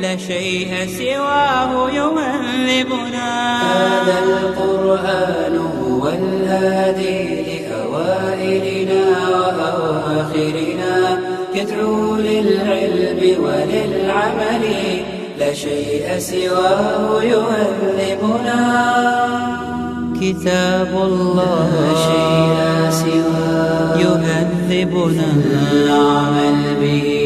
لا شيء سواه يهذبنا هذا القرآن هو الهادي لأوائلنا وأواخرنا. يدعو للعلم وللعمل. لا شيء سواه يهذبنا كتاب الله لا شيء سواه يهذبنا العمل به.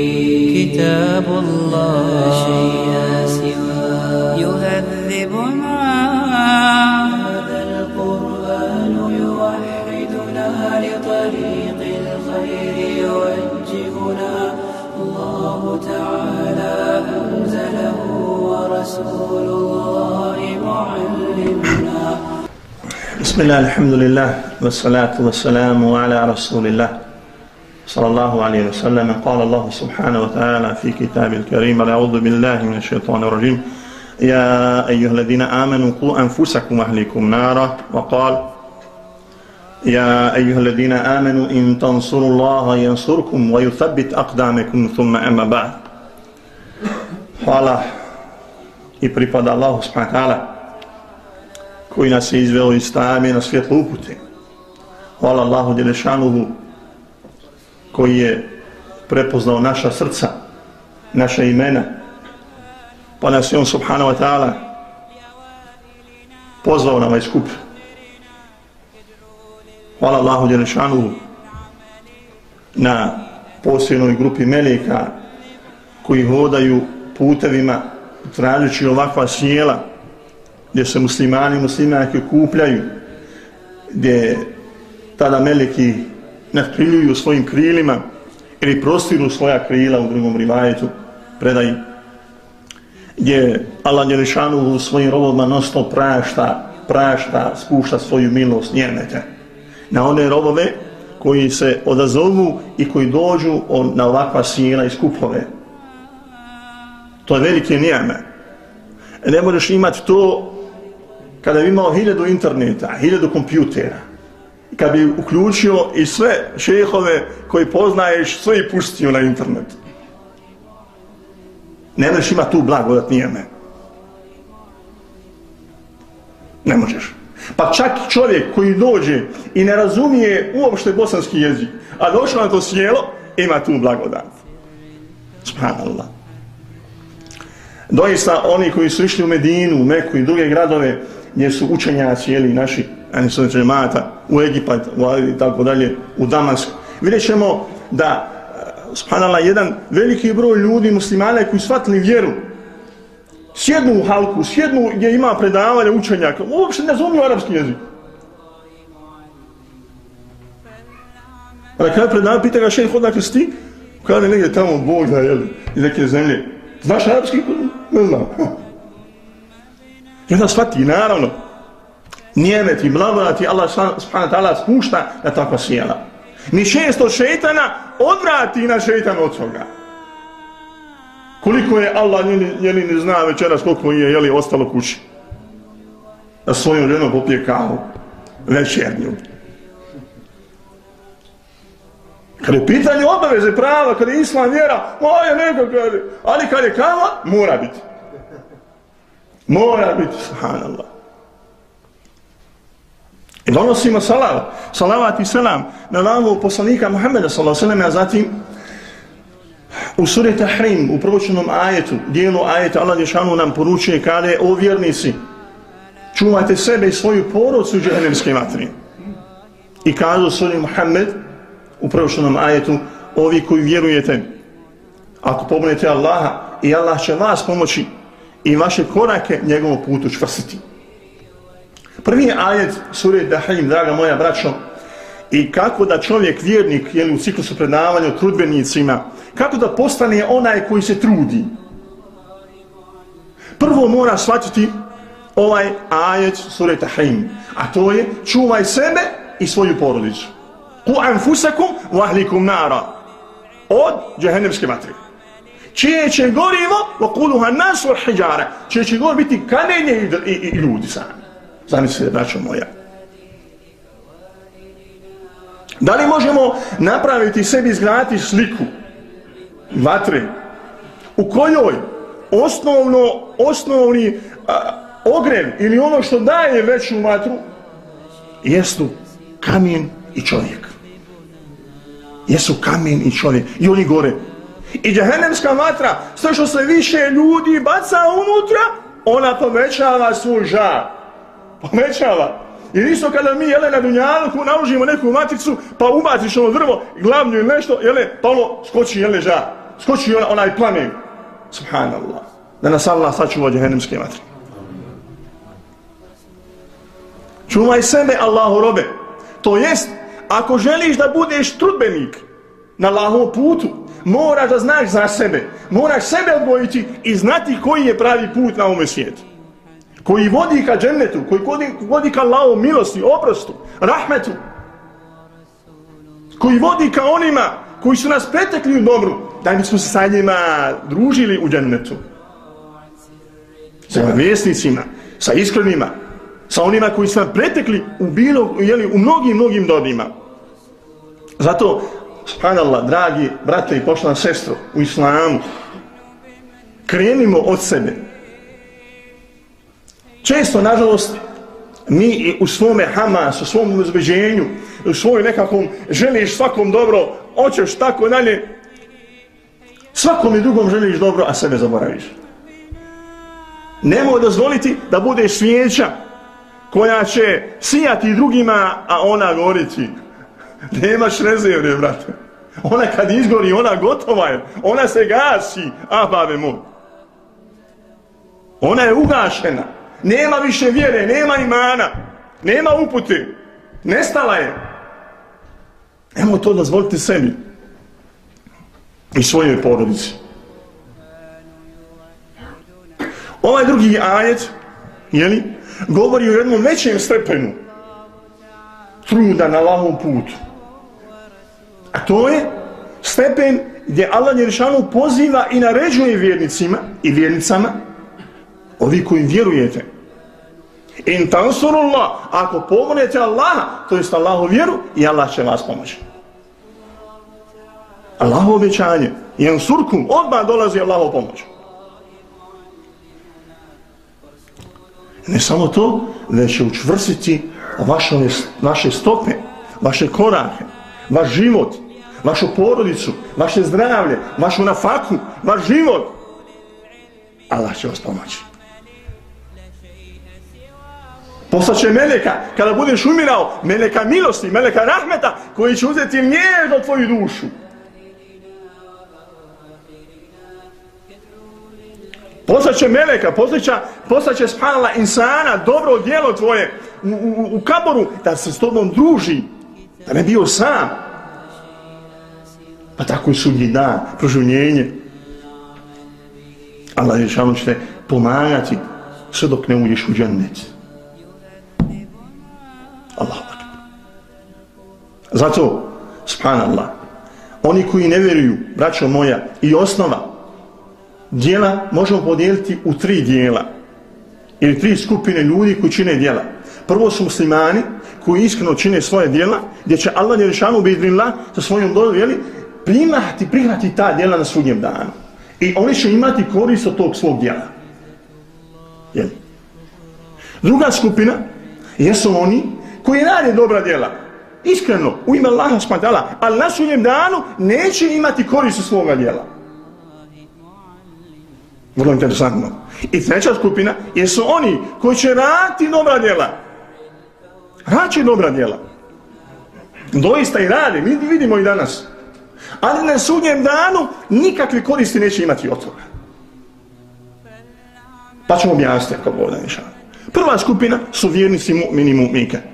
كتاب الله. لا شيء سواه يهذبنا. هذا القرآن يوحدنا لطريق الخير يوجهنا. الله تعالى أنزله ورسول الله معلمنا. بسم الله الحمد لله والصلاة والسلام على رسول الله. صلى الله عليه وسلم قال الله سبحانه وتعالى في كتاب الكريم أعوذ بالله من الشيطان الرجيم. يا أيها الذين آمنوا قوا أنفسكم وأهلكم نارا. وقال يا أيها الذين آمنوا إن تنصروا الله ينصركم ويثبت أقدامكم ثم أما بعد. Hvala i pripada Allahu subhanahu koji nas je izveo iz tame na svjetlu upute. Hvala Allahu Đelešanuhu koji je prepoznao naša srca, naša imena, pa nas je on subhanahu wa ta'ala pozvao na ovaj skup. Hvala Allahu Đelešanu na posljednoj grupi meleka koji hodaju putevima tražeći ovakva snijela gdje se muslimani i muslimanke kupljaju, gdje tada meleki nadkriljuju svojim krilima ili prostiru svoja krila u drugom rivajetu predaji, gdje Allah Đelešanu u svojim robovima nosno prašta, prašta, spušta svoju milost, njernete, na one robove koji se odazovu i koji dođu na ovakva sjela i skupove. To je velike nijeme. Ne možeš imati to kada bi imao hiljadu interneta, hiljadu kompjutera, kad bi uključio i sve šehove koji poznaješ, sve i pustio na internet. Ne možeš ima tu blagodat nijeme. Ne možeš. Pa čak čovjek koji dođe i ne razumije uopšte bosanski jezik, a došao na to sjelo, ima tu blagodat. Subhanallah. Doista oni koji su išli u Medinu, u Meku i druge gradove, gdje su učenjaci, jeli, naši, ani su džemata, u Egipat, u i tako dalje, u Damask. Vidjet ćemo da, e, subhanallah, jedan veliki broj ljudi, muslimana, koji shvatili vjeru, sjednu u halku, sjednu gdje ima predavanje učenjaka, uopšte ne razumiju arapski jezik. A kada predavanja, pita ga šeht, odakle si ti? Kada negdje tamo Bog da, jel, iz neke zemlje. Znaš arapski? Ne znam. I onda shvati, naravno, nijemet i blagodat Allah subhanahu ta'ala spušta na takva sjela. Ni šest od šeitana odvrati na šeitan od svoga. Koliko je Allah jeli, jeli ne zna večeras koliko je jeli, ostalo kući. Da svojom ženom popije kavu večernju. Kada je pitanje obaveze prava, kad je islam vjera, moja neko kaže, ali kad je kava, mora biti. Mora biti, subhanallah. I donosimo salavat, salavat i selam na navu poslanika Muhammeda sallallahu alaihi a zatim u suri Tahrim, u prvočenom ajetu, dijelu ajeta Allah Ješanu nam poručuje kada je o vjernici, čuvajte sebe i svoju porodcu u džehennemske vatri. I kazao suri Muhammed u prvošenom ajetu, ovi koji vjerujete, ako pomognete Allaha, i Allah će vas pomoći i vaše korake njegovom putu čvrstiti. Prvi ajet sure Dahim, draga moja braćo, i kako da čovjek, vjernik, je u ciklusu predavanja o trudbenicima, kako da postane onaj koji se trudi. Prvo mora shvatiti ovaj ajet sure Tahim, a to je čuvaj sebe i svoju porodicu. Ku anfusakum wa ahlikum nara. Od džehennemske vatre. Čije će gorivo, wa kuluha nas hijjara. Čije će gor biti kamenje i, i, i ljudi sami. Zamislite, braćo moja. Da li možemo napraviti sebi izgraditi sliku vatre u kojoj osnovno, osnovni a, ogrev ili ono što daje veću vatru jesu kamen i čovjek. Jesu kamen i čovjek. I oni gore. I džahennemska vatra, sve što se više ljudi baca unutra, ona povećava svoj žar. Povećava. I isto kada mi, jele, na dunjalku naužimo neku matricu, pa ubaciš ono drvo, glavnju ili nešto, jele, pa ono skoči, jele, ža. Skoči ona, onaj plamen. Subhanallah. Da nas Allah sačuva džahennemske vatre. Čuvaj sebe, Allahu robe. To jest, ako želiš da budeš trudbenik na Allahovom putu, moraš da znaš za sebe. Moraš sebe odgojiti i znati koji je pravi put na ovome svijetu. Koji vodi ka džennetu, koji vodi, vodi ka Allahom milosti, oprostu, rahmetu. Koji vodi ka onima koji su nas pretekli u dobru, da mi smo se sa njima družili u džennetu. Sa vjesnicima, sa iskrenima, sa onima koji su nam pretekli u bilo, jeli, u mnogim, mnogim dobima. Zato, subhanallah, dragi brate i poštovana sestro u islamu, krenimo od sebe. Često, nažalost, mi u svome hamas, u svom uzbeđenju, u svoj nekakvom želiš svakom dobro, hoćeš tako dalje, svakom i drugom želiš dobro, a sebe zaboraviš. Nemoj dozvoliti da budeš svijeća koja će sijati drugima, a ona goriti. Nemaš rezervne, brate. Ona kad izgori, ona gotova je. Ona se gasi, a babe mu. Ona je ugašena. Nema više vjere, nema imana, nema upute. Nestala je. Nemo to dozvoliti sebi i svojoj porodici. Ovaj drugi ajet, jeli, govori o jednom većem stepenu truda na lahom putu. A to je stepen gdje Allah Jeršanu poziva i naređuje vjernicima i vjernicama, ovi koji vjerujete. In tansurullah, ako pomognete Allaha, to jest Allahu vjeru, i Allah će vas pomoći. Allahu obećanje, jen surkum, odmah dolazi Allahu pomoć. Ne samo to, već će učvrstiti vaše, vaše stope, vaše korake, vaš život, vašu porodicu, vaše zdravlje, vašu nafaku, vaš život. Allah će vas pomoći. Poslaće meleka, kada budeš umirao, meleka milosti, meleka rahmeta, koji će uzeti nježno tvoju dušu. Poslaće meleka, poslaće, poslaće spala insana, dobro djelo tvoje u, u, u kaboru, da se s tobom druži, da ne bio sam. Pa tako je sudnji dan, proživljenje. Allah je šalno će te pomagati sve dok ne uđeš u džennet. Allah. Zato, subhanallah, oni koji ne vjeruju, braćo moja, i osnova, dijela možemo podijeliti u tri dijela ili tri skupine ljudi koji čine dijela. Prvo su muslimani koji iskreno čine svoje dijela gdje će Allah Jerešanu bidrinla sa svojom dojom jeli, primati, prihvati ta dijela na sudnjem danu. I oni će imati korist od tog svog dijela. Jeli. Druga skupina jesu oni koji rade dobra djela. Iskreno, u ime Allaha spadala, ali na sunjem danu neće imati korist od svoga djela. Vrlo interesantno. I treća skupina jesu oni koji će raditi dobra djela. Raditi dobra djela. Doista i rade, mi vidimo i danas. Ali na sudnjem danu nikakve koristi neće imati od toga. Pa ćemo objasniti ako Bog da Prva skupina su vjernici mu'mini mu'mike.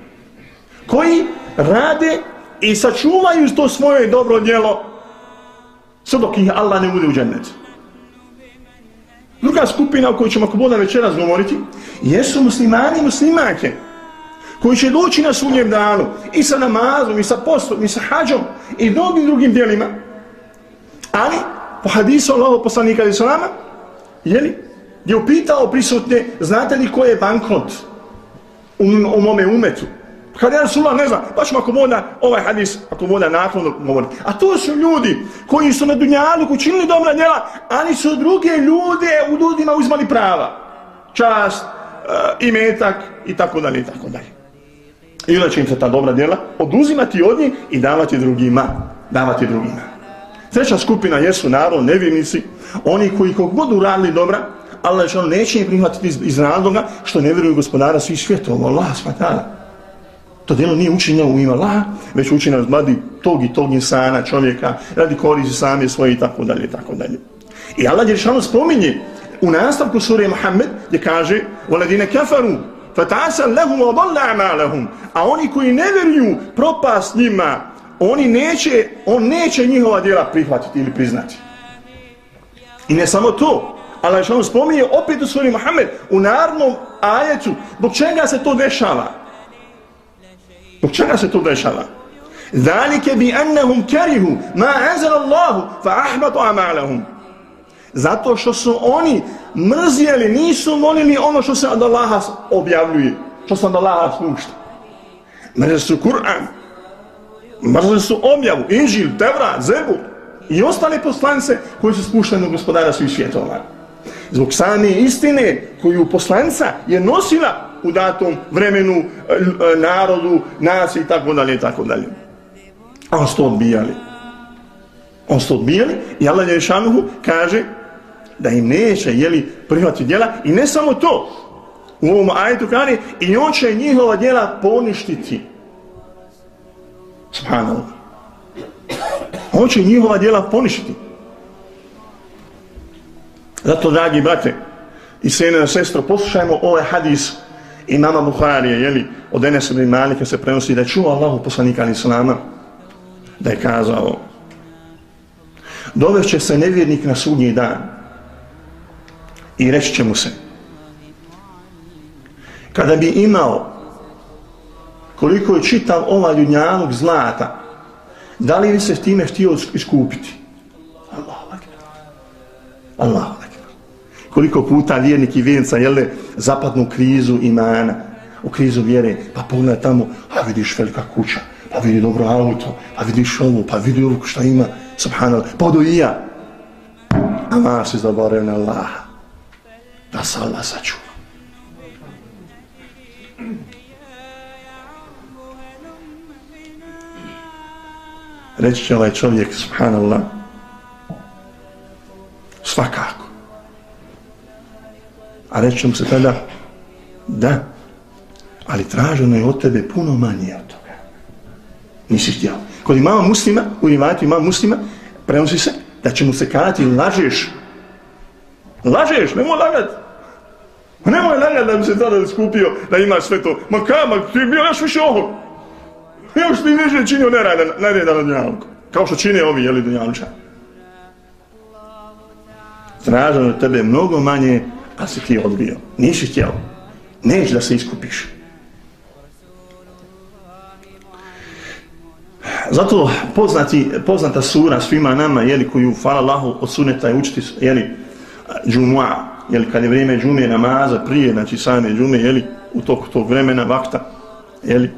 Koji rade i sačuvaju to svoje dobro djelo sve dok ih Allah ne bude u džennet. Druga skupina o kojoj ćemo ako Boga večeras govoriti jesu muslimani i muslimake koji će doći na sunjem danu i sa namazom, i sa postom, i sa hađom i drugim drugim djelima Ali, po hadisu Allaho poslanika ali salama, jeli, je upitao prisutne, znate li ko je bankrot u, u mome umetu? Kad ja Rasulullah ne znam, pa ćemo ako voda ovaj hadis, ako voda nakon govoriti. A to su ljudi koji su na dunjalu učinili dobra djela, ali su druge ljude u ljudima uzmali prava. Čast, uh, imetak i tako dalje i tako dalje. I onda će im se ta dobra djela oduzimati od njih i davati drugima. Davati drugima. Treća skupina jesu naravno nevjernici, oni koji kog budu radili dobra, Allah neće im prihvatiti iz, iz razloga što ne vjeruju gospodara svih svjetova, Allah smatara. To djelo nije učinjeno u ime Allaha, već učinjeno radi tog i tog insana, čovjeka, radi korizi sami svoje i tako dalje i tako dalje. I Allah je rešano spominje u nastavku sure Muhammed gdje kaže وَلَدِينَ كَفَرُوا فَتَعَسَ لَهُمْ وَضَلَّ عَمَالَهُمْ A oni koji ne vjeruju propast njima, oni neće, on neće njihova djela prihvatiti ili priznati. I ne samo to, Allah je rešano spominje opet u suri Muhammed u narodnom ajetu, dok čega se to dešava? Zbog čega se to dešava? Zalike bi annahum karihu ma anzala Allah fa ahbatu a'malahum. Zato što su oni mrzjeli, nisu molili ono što se od Allaha objavljuje, što se od Allaha slušta. Mrzili su Kur'an, mrzili su objavu, Inžil, Tevra, Zebu i ostale poslance koji su spušteni u gospodara svih svjetova. Zbog same istine koju poslanca je nosila u datom vremenu, e, e, narodu, naciji i tako dalje i tako dalje. A on sto odbijali. On sto odbijali i Allah Ješanuhu kaže da im neće jeli, prihvati djela i ne samo to. U ovom ajetu kaže i on će njihova djela poništiti. Subhanallah. On će njihova djela poništiti. Zato, dragi brate i sene sestro, poslušajmo ovaj hadis imama Buharije, jeli, od Enes ibn Malika se prenosi da je čuo Allahu poslanika ali islama, da je kazao dovešće se nevjernik na sudnji dan i reći će mu se kada bi imao koliko je čitav ovaj ljudnjanog zlata da li bi se time htio iskupiti? Allah Allah koliko puta vjernik i vjernica ne, zapadnu krizu imana, u krizu vjere, pa pogledaj tamo, a vidiš velika kuća, pa vidi dobro auto, pa vidiš ovo, pa vidi ovo šta ima, subhanallah, pa odu i ja. A ma si zaboravio na Allaha, da se Allah sačuva. Reći će ovaj čovjek, subhanallah, svakako. A reći mu se tada, da, ali traženo je od tebe puno manje od toga. Nisi htjel. Kod imama muslima, u imatu imama muslima, prenosi se da će mu se kazati, lažeš. Lažeš, nemoj lagat. Nemoj lagati da bi se tada skupio, da ima sve to. Ma kama, ti je bio još više ohog. Još ti više činio nerada, nerada na dnjavku. Kao što čine ovi, jeli, dnjavča. Traženo je tebe mnogo manje pa si ti odbio. Nisi htjel. Neć da se iskupiš. Zato poznati, poznata sura svima nama, jeli, koju, hvala Allahu, od suneta je učiti, jeli, džumua, jeli, kad je vrijeme džume namaza, prije, znači same džume, jeli, u toku tog vremena, vakta, jeli,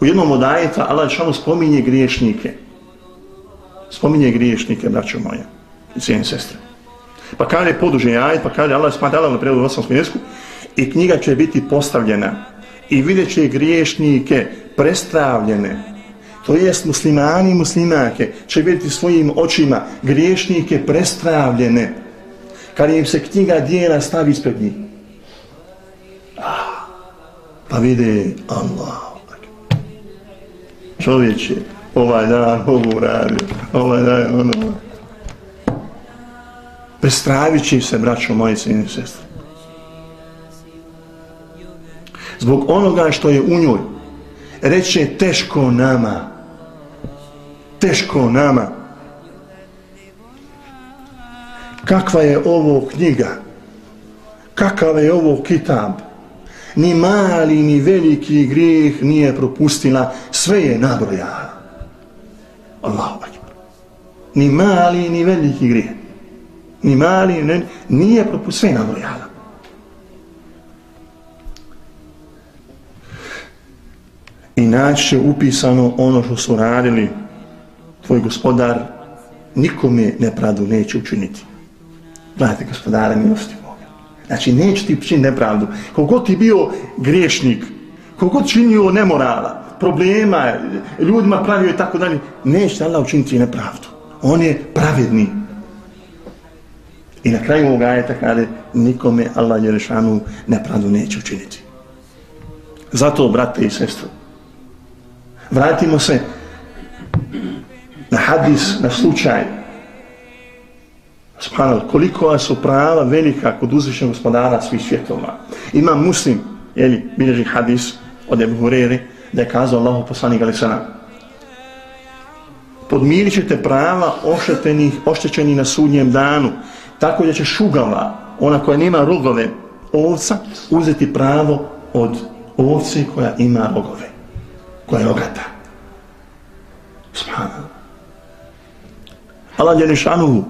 u jednom od ajeta, Allah šalno spominje griješnike. Spominje griješnike, braćo moje, i cijeni sestre. Pa kaže poduže ajet, pa kaže Allah smata Allah na prijevodu osnovskom jeziku i knjiga će biti postavljena i vidjet će griješnike prestravljene. To jest muslimani i muslimake će vidjeti svojim očima griješnike prestravljene kad im se knjiga dijela stavi ispred njih. Ah, pa vide Allah. čovječe, ovaj dan ovo uradio, ovaj dan ono. Prestravit će se, braćo moje sini i sestri. Zbog onoga što je u njoj, reće teško nama, teško nama. Kakva je ovo knjiga? Kakav je ovo kitab? Ni mali, ni veliki grijeh nije propustila, sve je nabrojala. Allahu akbar. Ni mali, ni veliki grijeh. Ni mali, ni, nije propust, sve je nabrojala. I naći upisano ono što su radili tvoj gospodar nikome nepravdu neće učiniti. Znate, gospodara milosti Boga. Znači neće ti učiniti nepravdu. Koliko ti bio griješnik, koliko činio nemorala, problema, ljudima pravio i tako dalje, neće Allah učiniti nepravdu. On je pravedni. I na kraju ovoga ajeta kada nikome Allah Jerešanu nepravdu neće učiniti. Zato, brate i sestro, vratimo se na hadis, na slučaj. Subhanallah, koliko su prava velika kod uzvišnjeg gospodara svih svjetova. Ima muslim, jeli, bilježi hadis od Ebu Hurere, da je kazao Allahu poslanik ali sana. Podmirit ćete prava oštećenih, oštećenih na sudnjem danu, tako da će šugava, ona koja nema rogove, ovca, uzeti pravo od ovce koja ima rogove, koja je rogata. Subhanallah. Allah Đelešanuhu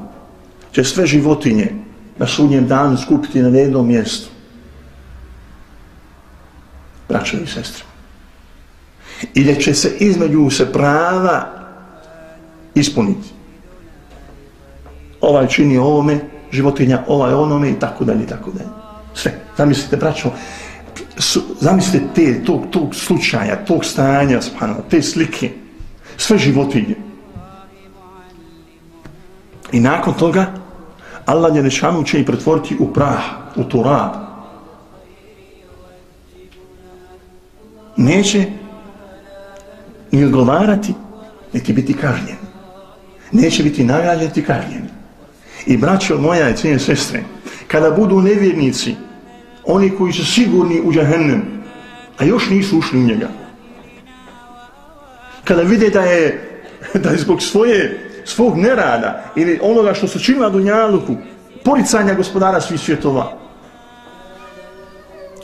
će sve životinje na sudnjem danu skupiti na jednom mjestu. Braćo i sestre. I da će se između se prava ispuniti. Ovaj čini ovome, životinja ovaj onome i tako dalje i tako dalje. Sve. Zamislite, braćo, su, zamislite te, tog, tog slučaja, tog stanja, te slike, sve životinje. I nakon toga Allah je nešanu će i pretvoriti u prah, u turab. Neće ni odgovarati, niti biti kažnjen. Neće biti nagrađen, niti kažnjen. I braćo moja i cijene sestre, kada budu nevjernici, oni koji su sigurni u džahennem, a još nisu ušli u njega, kada vide da je, da je zbog svoje svog nerada ili onoga što su činili na Dunjaluku, poricanja gospodara svih svjetova.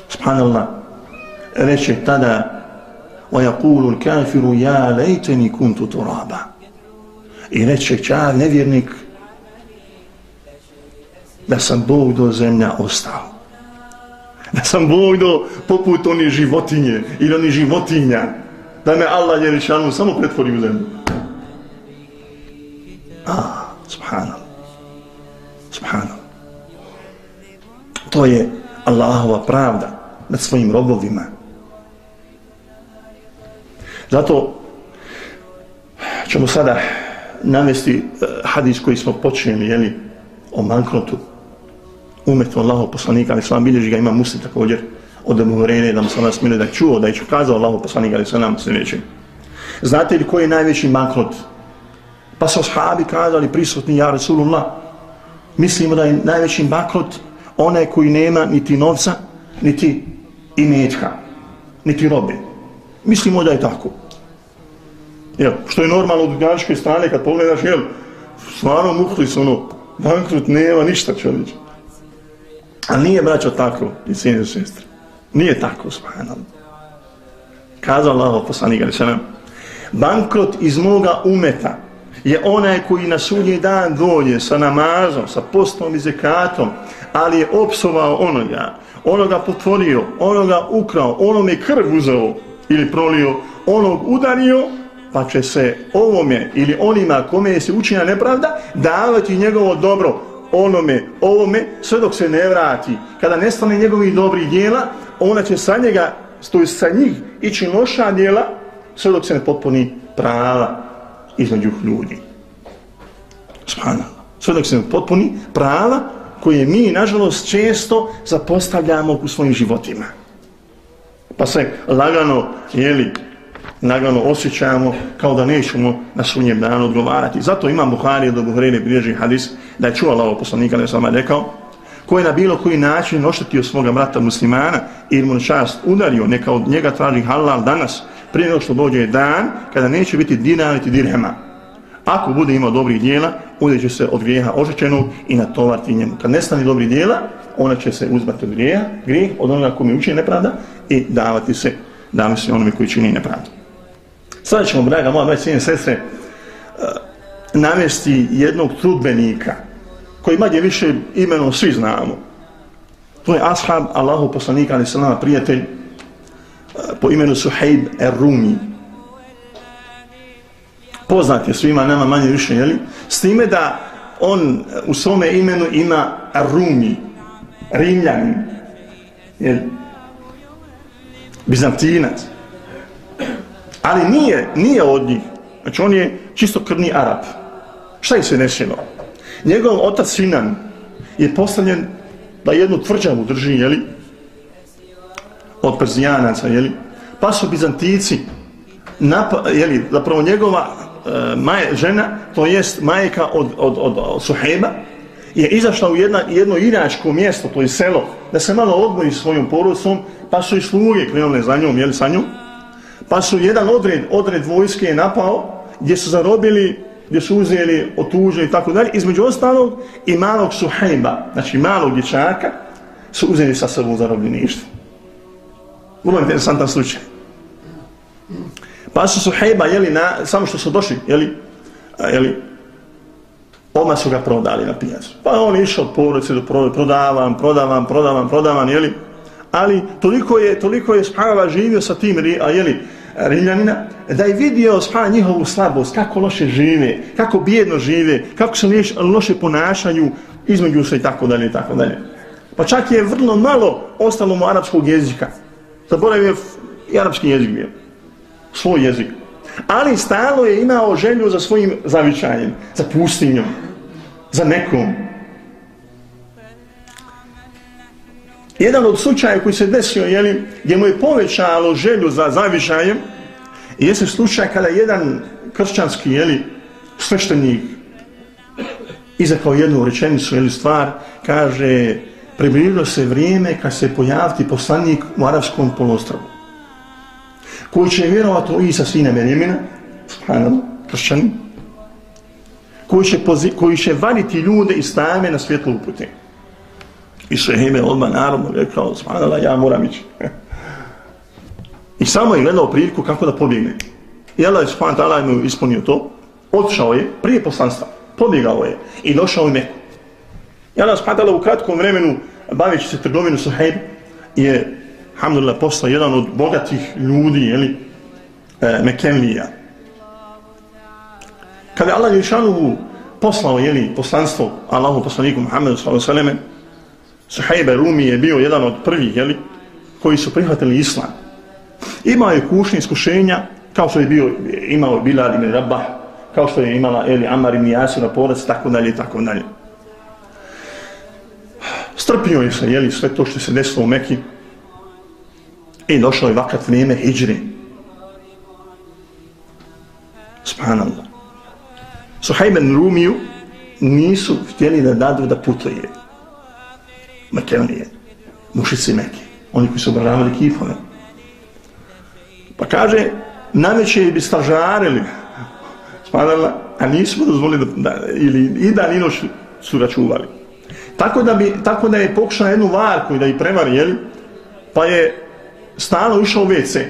Subhanallah, reče tada وَيَقُولُ الْكَافِرُ يَا لَيْتَنِ كُنْتُ تُرَابًا I reče čar nevjernik da sam Bog do zemlja ostao. Da sam Bog do poput oni životinje ili oni životinja. Da me Allah je rešanu samo pretvori u zemlju. Ah, subhanallah. Subhanallah. To je Allahova pravda nad svojim robovima. Zato ćemo sada navesti eh, hadis koji smo počeli, jeli, o manknotu umetu Allahov poslanika, ali sam bilježi ga ima muslim također od Abu da mu sam nas da da čuo, da je kazao Allahov poslanika, ali sam nam sljedeći. Znate li koji je najveći maklot? Pa su ashabi kazali prisutni, ja Rasulullah, mislimo da je najveći maklot onaj koji nema niti novca, niti imetka, niti robe. Mislimo da je tako. Jel, što je normalno od gaške strane kad pogledaš, jel, stvarno muhli su ono, bankrot nema ništa čovječ. A nije braćo tako, i sine sestre. Nije tako, subhanallah. Kazao Allah, poslanik, ali se nam, bankrot iz moga umeta, je onaj koji na sudnji dan dođe sa namazom, sa postom i zekatom, ali je opsovao onoga, onoga potvorio, onoga ukrao, onome krv uzeo ili prolio, onog udario, pa će se ovome ili onima kome je se učinja nepravda davati njegovo dobro onome, ovome, sve dok se ne vrati. Kada nestane njegovih dobrih dijela, ona će sa njega, stoji sa njih, ići loša dijela, sve dok se ne potpuni prava između ljudi. Spana. Sve dok se potpuni prava koje mi, nažalost, često zapostavljamo u svojim životima. Pa se lagano, jeli, nagano osjećamo kao da nećemo na sunjem danu odgovarati. Zato imam Buhari do Buharine bilježi hadis da je čuo Allaho poslanika, ne sam vam rekao, ko je na bilo koji način oštetio svoga brata muslimana ili mu čast udario, neka od njega traži halal danas, prije nego što dođe dan kada neće biti dinar niti dirhema. Ako bude imao dobrih dijela, udeće se od grijeha ošećenog i natovarti njemu. Kad nestane dobrih dijela, ona će se uzmati od grijeha, grijeh od onoga kome učini nepravda i davati se, davati se onome koji čini nepravdu. Sada ćemo, braga moja, braći i sestre, eh, uh, navesti jednog trudbenika, koji manje više imenom svi znamo. To je ashab Allahu poslanika, ali se nama prijatelj, eh, po imenu Suhaib Er-Rumi. Poznat je svima, nema manje više, jeli? S time da on eh, u svome imenu ima Rumi, Rimljanin, jeli? Bizantinac. Ali nije, nije od njih. Znači on je čisto krvni Arab. Šta je se desilo? Njegov otac Sinan je postavljen da jednu tvrđavu drži, jeli? Od Perzijanaca, jeli? Pa su Bizantici, napa, jeli, zapravo njegova e, maje, žena, to jest majka od, od, od, od Suheba, je izašla u jedna, jedno iračko mjesto, to je selo, da se malo odmori svojom porodicom, pa su i sluge krenule za njom, jeli sa njom, Pa su jedan odred, odred vojske je napao gdje su zarobili, gdje su uzeli otuže i tako dalje. Između ostalog i malog suhejba, znači malog dječaka, su uzeli sa sobom zarobljeništvo. Vrlo interesantan slučaj. Pa su suhejba, jeli, na, samo što su došli, jeli, jeli, Oma su ga prodali na pijacu. Pa on išao od porodice do prodavam, prodavam, prodavam, prodavam, prodavam, jeli? Ali toliko je, toliko je sprava živio sa tim, a jeli, Rimljanina, da je vidio spa njihovu slabost, kako loše žive, kako bijedno žive, kako se loše ponašanju između se i tako dalje i tako dalje. Pa čak je vrlo malo ostalo mu arapskog jezika. Zaboravio je i arapski jezik bio. Svoj jezik. Ali stalo je imao želju za svojim zavičanjem, za pustinjom, za nekom. Jedan od slučaja koji se desio, jeli, gdje mu je povećalo želju za zavišajem, jeste slučaj kada jedan kršćanski jeli, sveštenik izakao jednu rečenicu ili stvar, kaže, približilo se vrijeme kad se pojaviti poslanik u arabskom polostrovu, koji će vjerovati u Isa sina Merjemina, kršćani, koji će, koji će vaditi ljude i stave na svjetlu upute. I Šehime odmah naravno rekao, smanala, ja moram ići. I samo je gledao priliku kako da pobjegne. I Allah je spanat, Allah je ispunio to. Otišao je prije poslanstva. Pobjegao je. I došao u Meku. I Allah spanat, Allah u kratkom vremenu, baveći se trgovinu Suhejb, je, alhamdulillah, postao jedan od bogatih ljudi, jeli, e, Mekenlija. Kada je Allah Ješanovu poslao, jeli, poslanstvo Allahu poslaniku Muhammedu sallallahu sallam, Suhejbe Rumi je bio jedan od prvih, jeli, koji su prihvatili islam. Imao je kušnje iskušenja, kao što je bio, imao Bilal ibn Rabah, kao što je imala Eli Amar ibn Jasira porac, tako dalje, tako dalje. Strpio je se, jeli, sve to što se desilo u Meki i došlo je vakat vrijeme hijri. Subhanallah. Suhajben Rumiju nisu htjeli da dadu da putuje. Makedonije, mušici Mekije, oni koji su obražavali kifove. Pa kaže, nameće bi stažarili, spadala, a nismo dozvolili da, da ili i dan i noć su ga čuvali. Tako da, bi, tako da je pokušao jednu varku i da ih prevari, jeli, pa je stano išao u WC.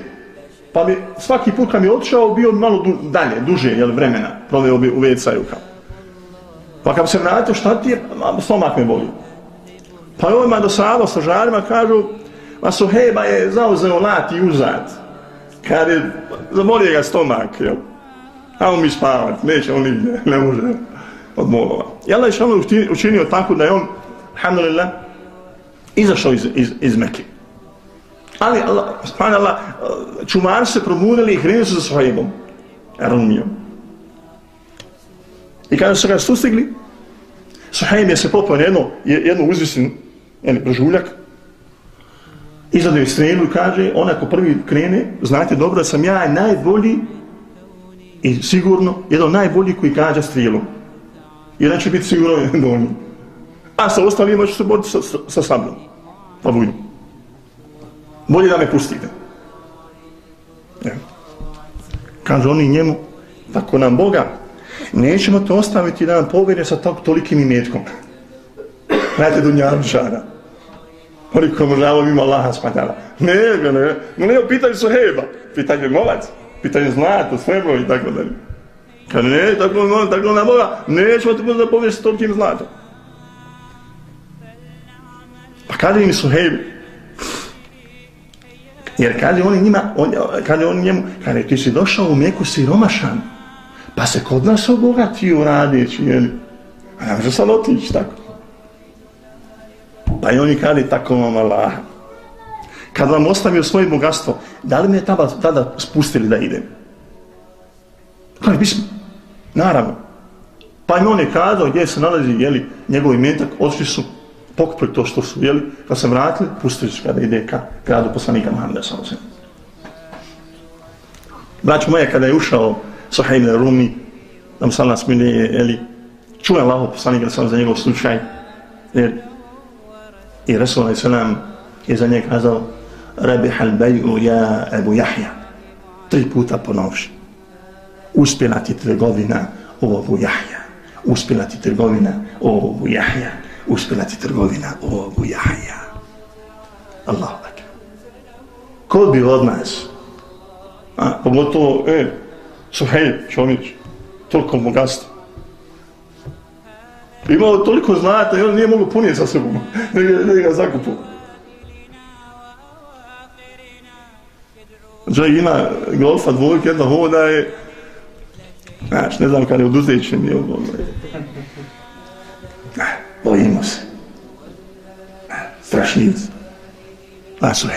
Pa bi svaki put kad bi otišao bio malo du, dalje, duže jel, vremena, proveo bi u WC-u. Pa kad se vratio, šta ti je, stomak me boli. Pa je ovima dosadao sa žarima, kažu, ma Suheba je zauzeo lat i uzad. Kad je, zamolio ga stomak, jel? Ajmo mi spavat, neće on nigdje, ne može od molova. I Allah je što ono učinio tako da je on, alhamdulillah, izašao iz, iz, iz Mekke. Ali, Allah, subhanallah, čumari se probudili i hrenuli su za svojibom. Rumijom. I kada su ga sustigli, Suhaim je se popao jednu, jednu uzvisnu jeli, bržuljak. izvade strelu i kaže, ona ako prvi krene, znate dobro da sam ja najbolji i sigurno jedan najbolji koji kaže strelu. Jedan će biti sigurno donji. A sa ostalima će se boriti sa, sa, sa sablom. Pa bujno. Bolje da me pustite. E. Ja. Kaže oni njemu, pa tako nam Boga, nećemo to ostaviti da nam povede sa to, tolikim imetkom. Znate, Dunjaručara. Oni komržavaju ima Allaha spadala. Ne, ne, ne, ne, ne, pitanje su heba, pitanje novac, pitanje zlato, srebro i tako dalje. Kad ne, tako, no, tako na mora, nećemo ti da povesti s tolikim zlatom. Pa kada im su hebi? Jer kada oni njima, on, kada on njemu, kada ti si došao u Meku siromašan, pa se kod nas obogatio radeći, jel? A ne može sad otići tako. Pa i oni kada tako vam Allah. Kad vam ostavio svoje bogatstvo, da li me tada, tada spustili da idem? Kaže, bismo, naravno. Pa i on je kazao gdje se nalazi, jeli, njegov imetak, otišli su, pokupili to što su, jeli, kad se vratili, pustili su kada ide ka gradu poslanika Muhammeda sa osem. Braću moje, kada je ušao Suhajne Rumi, nam sam nas milije, jeli, čuje Allah poslanika sam za njegov slučaj, jer i Rasul alaih sallam je za njeg kazao Rebih al bayu ja Ebu Jahja tri puta ponovši. Uspjela ti trgovina o Ebu Jahja uspjela ti trgovina o Ebu Jahja uspjela ti trgovina o Ebu Jahja akbar. ko bi od nas a, pogotovo e, Suhejl Čomić toliko bogatstva imao toliko zlata i on nije mogu puniti sa sobom, da ga zakupu. Čovjek ima golfa dvojke, jedna hoda je, znaš, ne znam kada je oduzećen, je ovo, bojimo se. Strašnic. A su.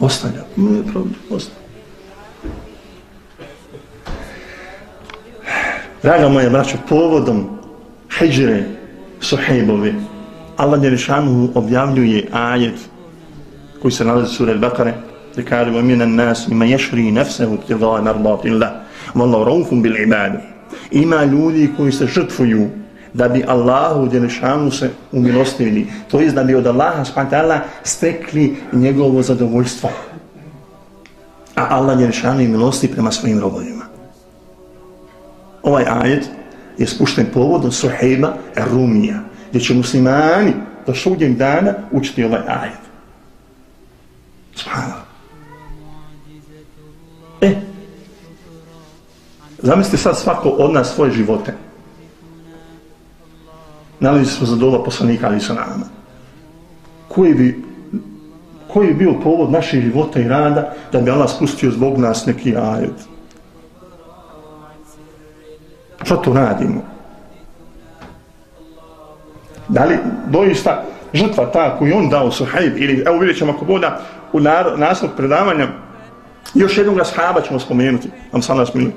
Ostavlja, nije problem, ostavlja. Draga moja braćo, povodom heđre Suhejbove, Allah Jerišanu objavljuje ajet koji se nalazi sura Al-Bakare, gdje kaže وَمِنَ النَّاسِ مِمَا يَشْرِي نَفْسَهُ تِغَا مَرْضَاتِ اللَّهِ وَاللَّهُ رَوْفٌ بِالْعِبَادِ Ima ljudi koji se žrtvuju da bi Allahu Jerišanu se umilostivili, to je da bi od Allaha spantala stekli njegovo zadovoljstvo. A Allah Jerišanu je milosti prema svojim robovima ovaj ajet je spušten povodom Suhejba Rumija, gdje će muslimani do sudnjeg dana učiti ovaj ajet. Subhanallah. E, zamislite sad svako od nas svoje živote. Nalazi smo za dola poslanika ali sa nama. Koji bi, koji je bio povod naših života i rada da bi Allah spustio zbog nas neki ajet? Što tu radimo? Da li doista žrtva ta koju on dao Suhaib ili evo vidjet ćemo ako boda u naslov predavanja još jednog ashaba ćemo spomenuti vam sam nas milim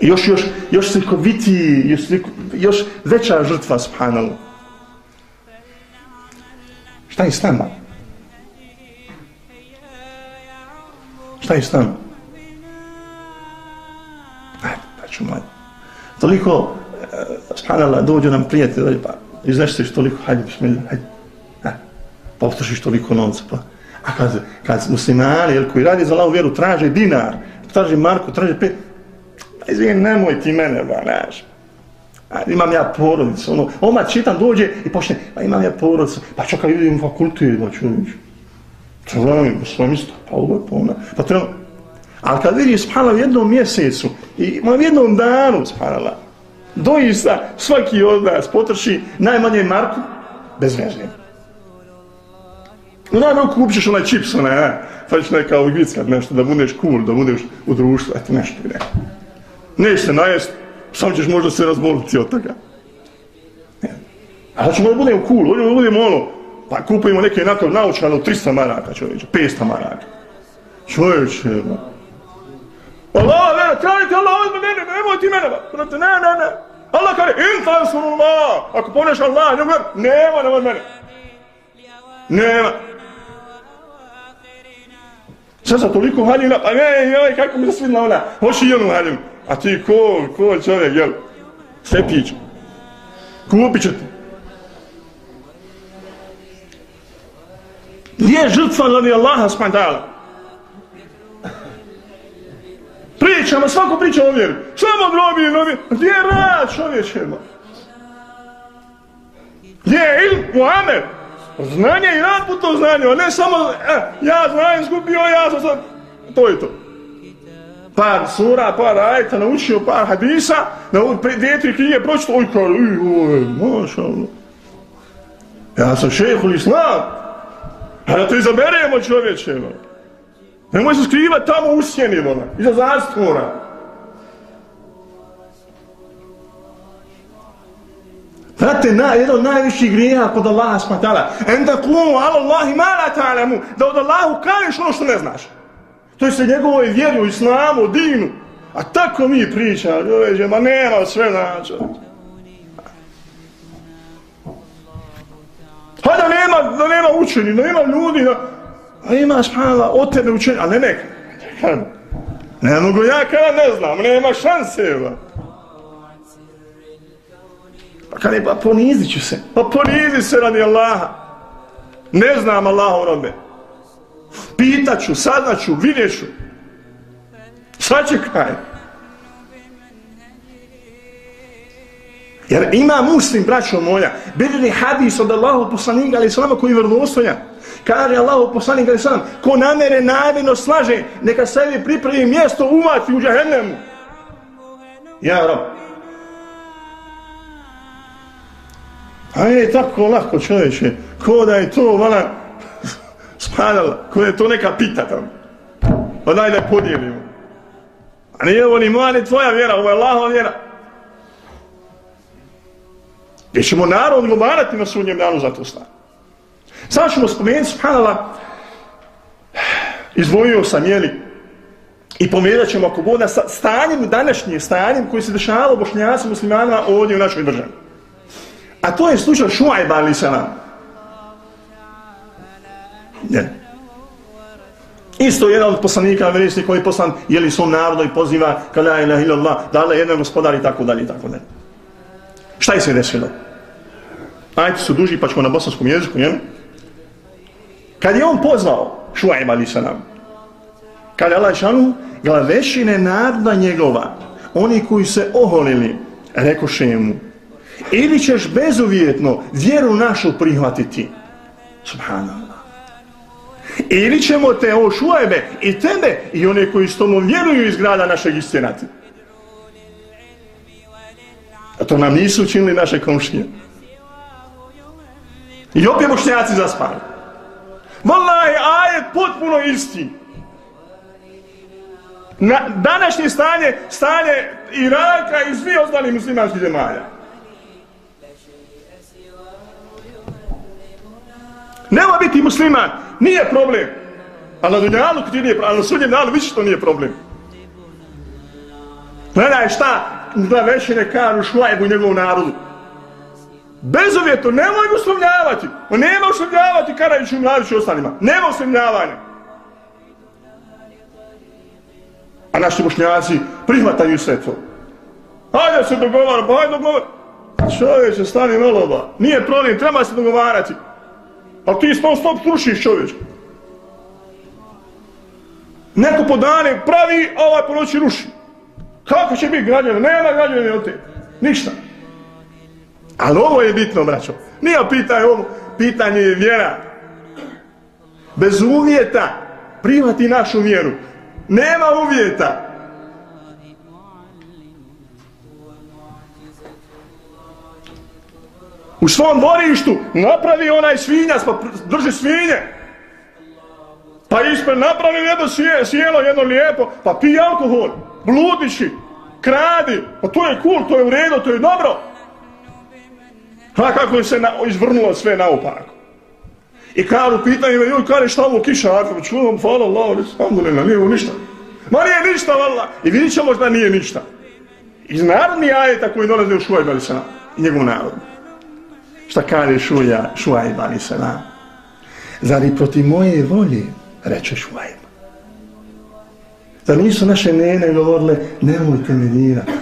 još, još, još slikoviti još, još veća žrtva subhanallah šta je s nama? šta je s nama? Ajde, pa ću manje. Toliko, uh, subhanallah, dođu nam prijatelji, pa iznešćeš toliko, hajde, bismillah, hajde. E, ha, pa ustošiš toliko novca, pa. A kad, kad muslimani, jel, koji radi za lavu vjeru, traže dinar, traže marku, traže pet, pa izvijem, nemoj ti mene, ba, naš. A, imam ja porodicu, ono, oma čitam, dođe i počne, pa imam ja porodicu, pa čekaj, vidim fakultet, ba, ću ući. Čuvam, u znači, svojom isto, pa ovo je ona, pa treba, Ali kad vidiš, subhanallah, u jednom mjesecu i u jednom danu, subhanallah, doista svaki od nas potrši najmanje marku bez vežnje. U najmanju kupiš onaj čips, onaj, a, pa ćeš neka ugickat nešto, da budeš cool, da budeš u društvu, eto nešto ide. Neće se najest, samo ćeš možda se razboliti od toga. A ćemo da budemo cool, hoćemo da budemo ono, pa kupujemo neke NATO naučane od 300 maraka, čovječe, 500 maraka. Čovječe, ba. Allah, ne, tražite Allah, ozme, ne, ne, nemoj ti mene, brate, ne, ne, ne. Allah kaže, in tansurullah, ako poneš Allah, njegov, nema, nema od mene. Nema. Sad za toliko haljina, pa ne, joj, kako mi se svidla ona, hoći i onu haljinu. A ti ko, ko čovjek, jel, stepić, kupit će ti. Gdje je žrtva radi Allaha spandala? Pričama, svako priča o vjeri. Samo drobi novi. Gdje je rad čovječema? Gdje je il Muhammed? Znanje i rad po to znanje, a ne samo, eh, ja znam, skupio, ja sam sad, to je to. Par sura, par ajta, naučio par hadisa, na dvije, tri knjige pročito, oj, kar, oj, maša Allah. Ja sam šehul islam, a da to izaberemo čovječema. Nemoj se skrivati tamo u sjeni, ona, iza zastvora. Znate, na, jedan od najviših grijeha kod Allaha smatala. Enda kumu ala Allahi ma la ta'lamu. Da od Allahu kažeš ono što ne znaš. To je se njegovoj vjeri u islamu, dinu. A tako mi priča, doveđe, ma nema sve znači. Hajde, nema, da nema učeni, da nema ljudi, da, a ima spala od tebe učenje, ali ne neka. Ne mogu ja kada ne znam, nema šanse. Ba. Pa kada je, pa ponizit ću se. Pa ponizi se radi Allaha. Ne znam Allaha robe. Pitaću, saznaću, vidjeću. Sačekaj. Jer ima muslim, braćo moja, bilili hadis od Allahu poslanika, ali salama koji je vrlostojan. Kaže Allahu poslanik, ali salam, ko namere namjerno slaže, neka sebi pripremi mjesto umati u džahennemu. Ja, rob. A je tako lako čovječe, ko da je to, vala, spadala, ko je to neka pita tamo. Pa daj da podijelimo. A nije ovo ni moja, ni tvoja vjera, ovo je Allahova vjera. Gdje ćemo narod odgovarati na sudnjem danu za to stvar. Sad ćemo spomenuti, subhanallah, izdvojio sam, jeli, i pomjerat ćemo ako bude sa stanjem, današnjim stanjem koji se dešavalo bošnjaci muslimanima ovdje u našoj državi. A to je slučaj Šuajba ali salam. Ne. Isto jedan od poslanika vjerovjesnika koji je poslan jeli svom narodu i poziva kada je ilaha illallah, da je jedan gospodar i tako dalje i tako dalje. Šta je se desilo? Ajde su duži pa ćemo na bosanskom jeziku, jel? Kad je on pozvao Šuaib ali Kad kada je Allah šanu, glavešine naroda njegova, oni koji se oholili, rekoše mu, ili ćeš bezuvjetno vjeru našu prihvatiti. Subhanallah. Ili ćemo te o šuajbe i tebe i one koji s tomom vjeruju iz grada našeg istinati. A to nam nisu učinili naše komšnje. I opet bošnjaci zaspali. Wallahi, ajet potpuno isti. Na današnje stanje, stanje Iraka i svi ostali muslimanskih zemalja. Nema biti musliman, nije problem. A na dunjalu ti nije problem, a na sudnjem danu više što nije problem. Gledaj šta, da vešine kažu šlajbu njegovu narodu. Bezovjetno, nemoj mu uslovljavati. On nema uslovljavati Karajiću i Mladiću i ostalima. Nema uslovljavanja. A naši bošnjaci prihvataju sve to. Hajde se dogovara, pa hajde dogovara. Čovječe, stani malo ba. Nije problem, treba se dogovarati. Ali ti stop stop srušiš čovječe. Neko po dane pravi, a ovaj po noći ruši. Kako će biti građane? Nema građane od te. Ništa. Ali ovo je bitno, braćo. Nije pitanje ovo, pitanje je vjera. Bez uvjeta prihvati našu vjeru. Nema uvjeta. U svom dvorištu napravi onaj svinjac, pa drži svinje. Pa ispred napravi jedno sjelo, jedno lijepo, pa pije alkohol, bludiši, kradi. Pa to je cool, to je u redu, to je dobro. Pa kako je se na, izvrnulo sve naopako. I Karu pitanje me, joj, kare šta ovo kiša, ako čuvam, hvala Allah, alhamdulillah, nije ovo ništa. Ma nije ništa, valla. I vidit ćemo da nije ništa. iz narodni ajeta koji dolaze u Šuajb ali sana i njegov narod. Šta kaže Šuja, Šuajb ali sana? Zar i proti moje volje, reče Šuajb. Zar nisu naše nene govorile, nemojte me dirati.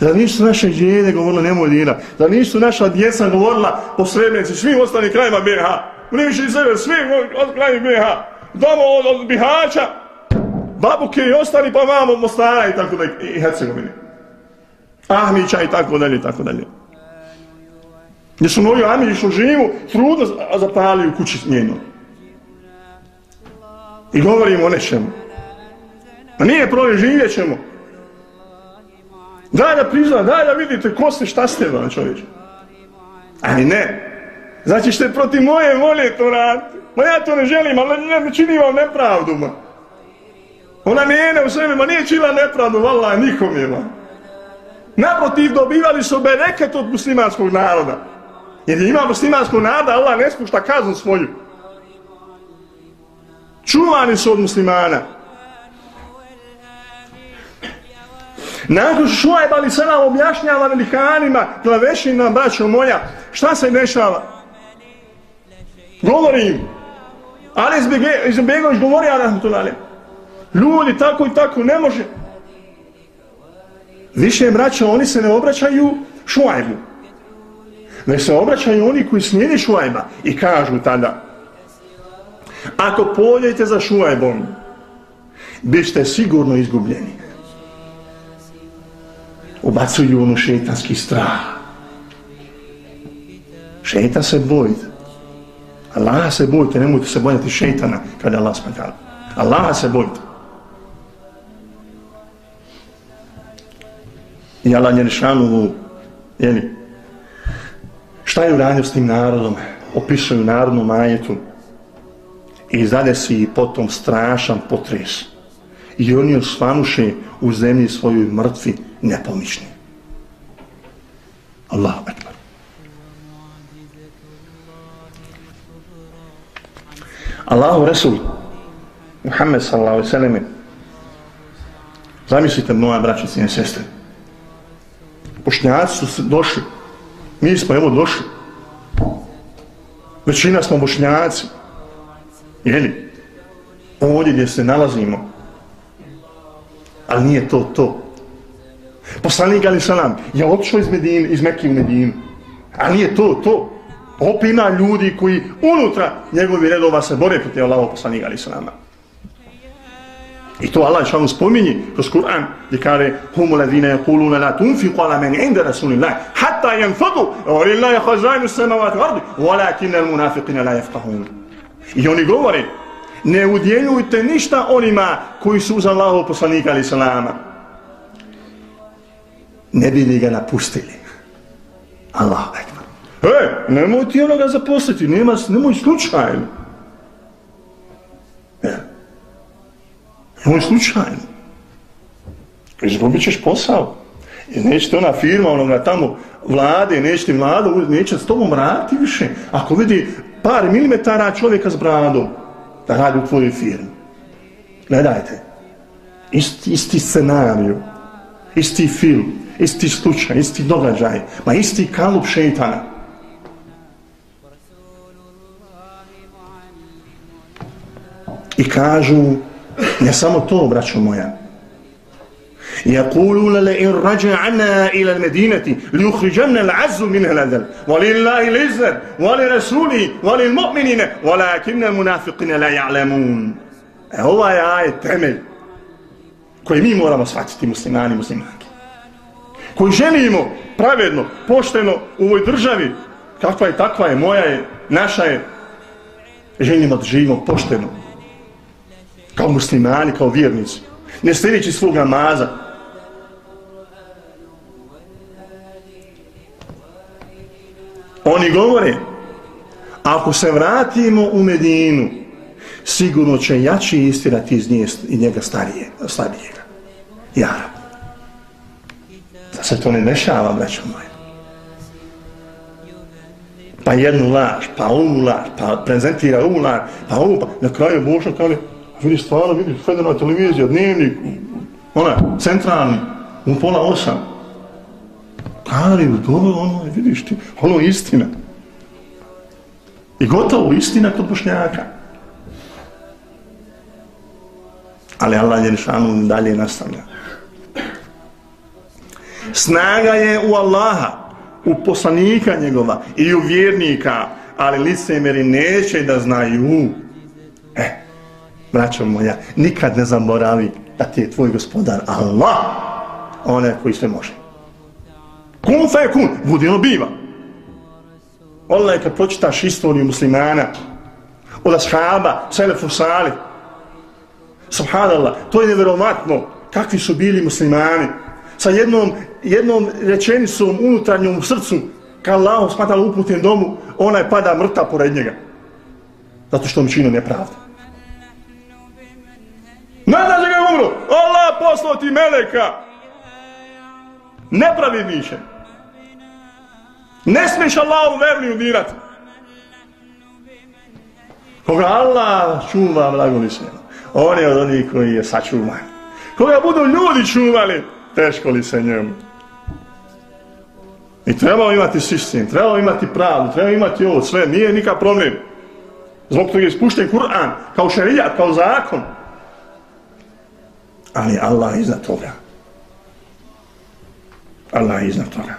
Da nisu naše žene govorila nemoj dina. Da nisu naša djeca govorila po srebrenici, svim ostalim krajima BH. Univiši iz sebe, svim od krajima BH. Domo od, od Bihaća, babuke i ostali pa vamo Mostara i tako dalje, i Hercegovine. Ahmića i tako dalje, i tako dalje. Gdje su moju Ahmiću živu, trudno zapali u kući njenu. I govorimo o nečemu. A nije problem, živjet ćemo. Daj da prizna, daj da vidite ko ste, šta ste vam čovječ. Ali ne. Znači što je protiv moje volje to raditi. Ma ja to ne želim, ali ne, ne čini vam nepravdu. Ma. Ona njene u sebi, ma nije čila nepravdu, vala, nikom je. Ma. Naprotiv, dobivali su bereket od muslimanskog naroda. Jer ima muslimanskog naroda, Allah ne spušta kaznu svoju. Čuvani su od muslimana. Nakon što Šuajb ali sada objašnjava velikanima, glavešina, braćo moja, šta se dešava? Govorim. Ali Izbegović govori, Arahmatullahi. Ljudi tako i tako ne može. Više braća, oni se ne obraćaju Šuajbu. Ne se obraćaju oni koji slijedi Šuajba i kažu tada ako pođete za Šuajbom, bit ste sigurno izgubljeni ubacuju ono šetanski strah. Šetan se bojite. Allah se bojite, nemojte se bojati šetana kada Allah smakala. Allah se bojite. I Allah je rešanu jeli, šta je uradio s tim narodom? Opisuju narodnu majetu i zade si potom strašan potres. I oni osvanuše u zemlji svojoj mrtvi nepomični. Allahu akbar. Allahu Resul Muhammed sallallahu alaihi sallam. Zamislite moja braća i sestre. Bošnjaci su došli. Mi smo evo došli. Većina smo bošnjaci. Jeli ovdje gdje se nalazimo. Ali nije to to. Poslanik Ali Salam je otišao iz, Medine, iz Mekke u Medinu. A nije to, to. Opet ima ljudi koji unutra njegovi redova se bore protiv Allaho poslanika Ali Salama. I to Allah šalom spominje kroz Kur'an gdje kare Humu ladine kuluna la tunfiqu ala meni inda rasulillah hatta jenfadu wa lillahi khazajnu samavati vardi walakin al munafiqina la jefqahun. I oni govore ne udjeljujte ništa onima koji su uz Allaho poslanika Ali Salama ne bi li ga napustili. Allah ekvar. E, nemoj ti onoga zaposliti, nema, nemoj slučajno. E, nemoj slučajno. Izgubit ćeš posao. I neće ona firma onoga tamo vlade, neće ti vlada, neće s tobom raditi više. Ako vidi par milimetara čovjeka s bradom da radi u tvojoj firmi. Gledajte. Isti, isti scenariju Isti film isti slučaj, isti događaj, ma isti kalup šeitana. I kažu, ne samo to, braćo moja, يقولون لئن رجعنا إلى المدينة ليخرجن العز منها الأذل ولله العزة ولرسوله وللمؤمنين ولكن المنافقين لا يعلمون هو يا آية تمل koje mi moramo shvatiti muslimani muslimanke. koji želimo pravedno, pošteno u ovoj državi, kakva je, takva je, moja je, naša je, želimo da živimo pošteno, kao muslimani, kao vjernici, ne sljedeći svog namaza. Oni govore, ako se vratimo u Medinu, sigurno će jači istirati iz njega starije, slabijega. Jarab. Da se to ne dešava, braćo moje. Pa jednu laž, pa ovu laž, pa prezentira ovu laž, pa ovu, pa na kraju Boša kaže, vidi stvarno, vidi federalna televizija, dnevnik, ona, centralni, u pola osam. Kari, dobro, ono, vidiš ti, ono istina. I gotovo istina kod bošnjaka. Ali Allah je nišanu dalje nastavlja. Snaga je u Allaha, u poslanika njegova i u vjernika, ali licemeri neće da znaju. E, braćo moja, nikad ne zaboravi da ti je tvoj gospodar Allah, onaj koji sve može. Kun fe kun, budi ono biva. Allah je kad pročitaš istoriju muslimana, od ashaba, selefu salih, subhanallah, to je nevjerovatno kakvi su bili muslimani, sa jednom, jednom rečenicom unutarnjom u srcu, kad Allah smatala uputim domu, onaj pada mrta pored njega. Zato što mi činu nepravda. Ne da će ga umru, Allah poslao ti meleka. Ne pravi više. Ne smiješ Allahu u dirati. Koga Allah čuva, blagoli se. On je od onih koji je sačuvan. Koga budu ljudi čuvali, teško li se njemu. I trebamo imati sistem, trebamo imati pravdu, trebamo imati ovo sve, nije nikak problem. Zbog toga je ispušten Kur'an kao šarijat, kao zakon. Ali Allah iznad toga. Allah iznad toga.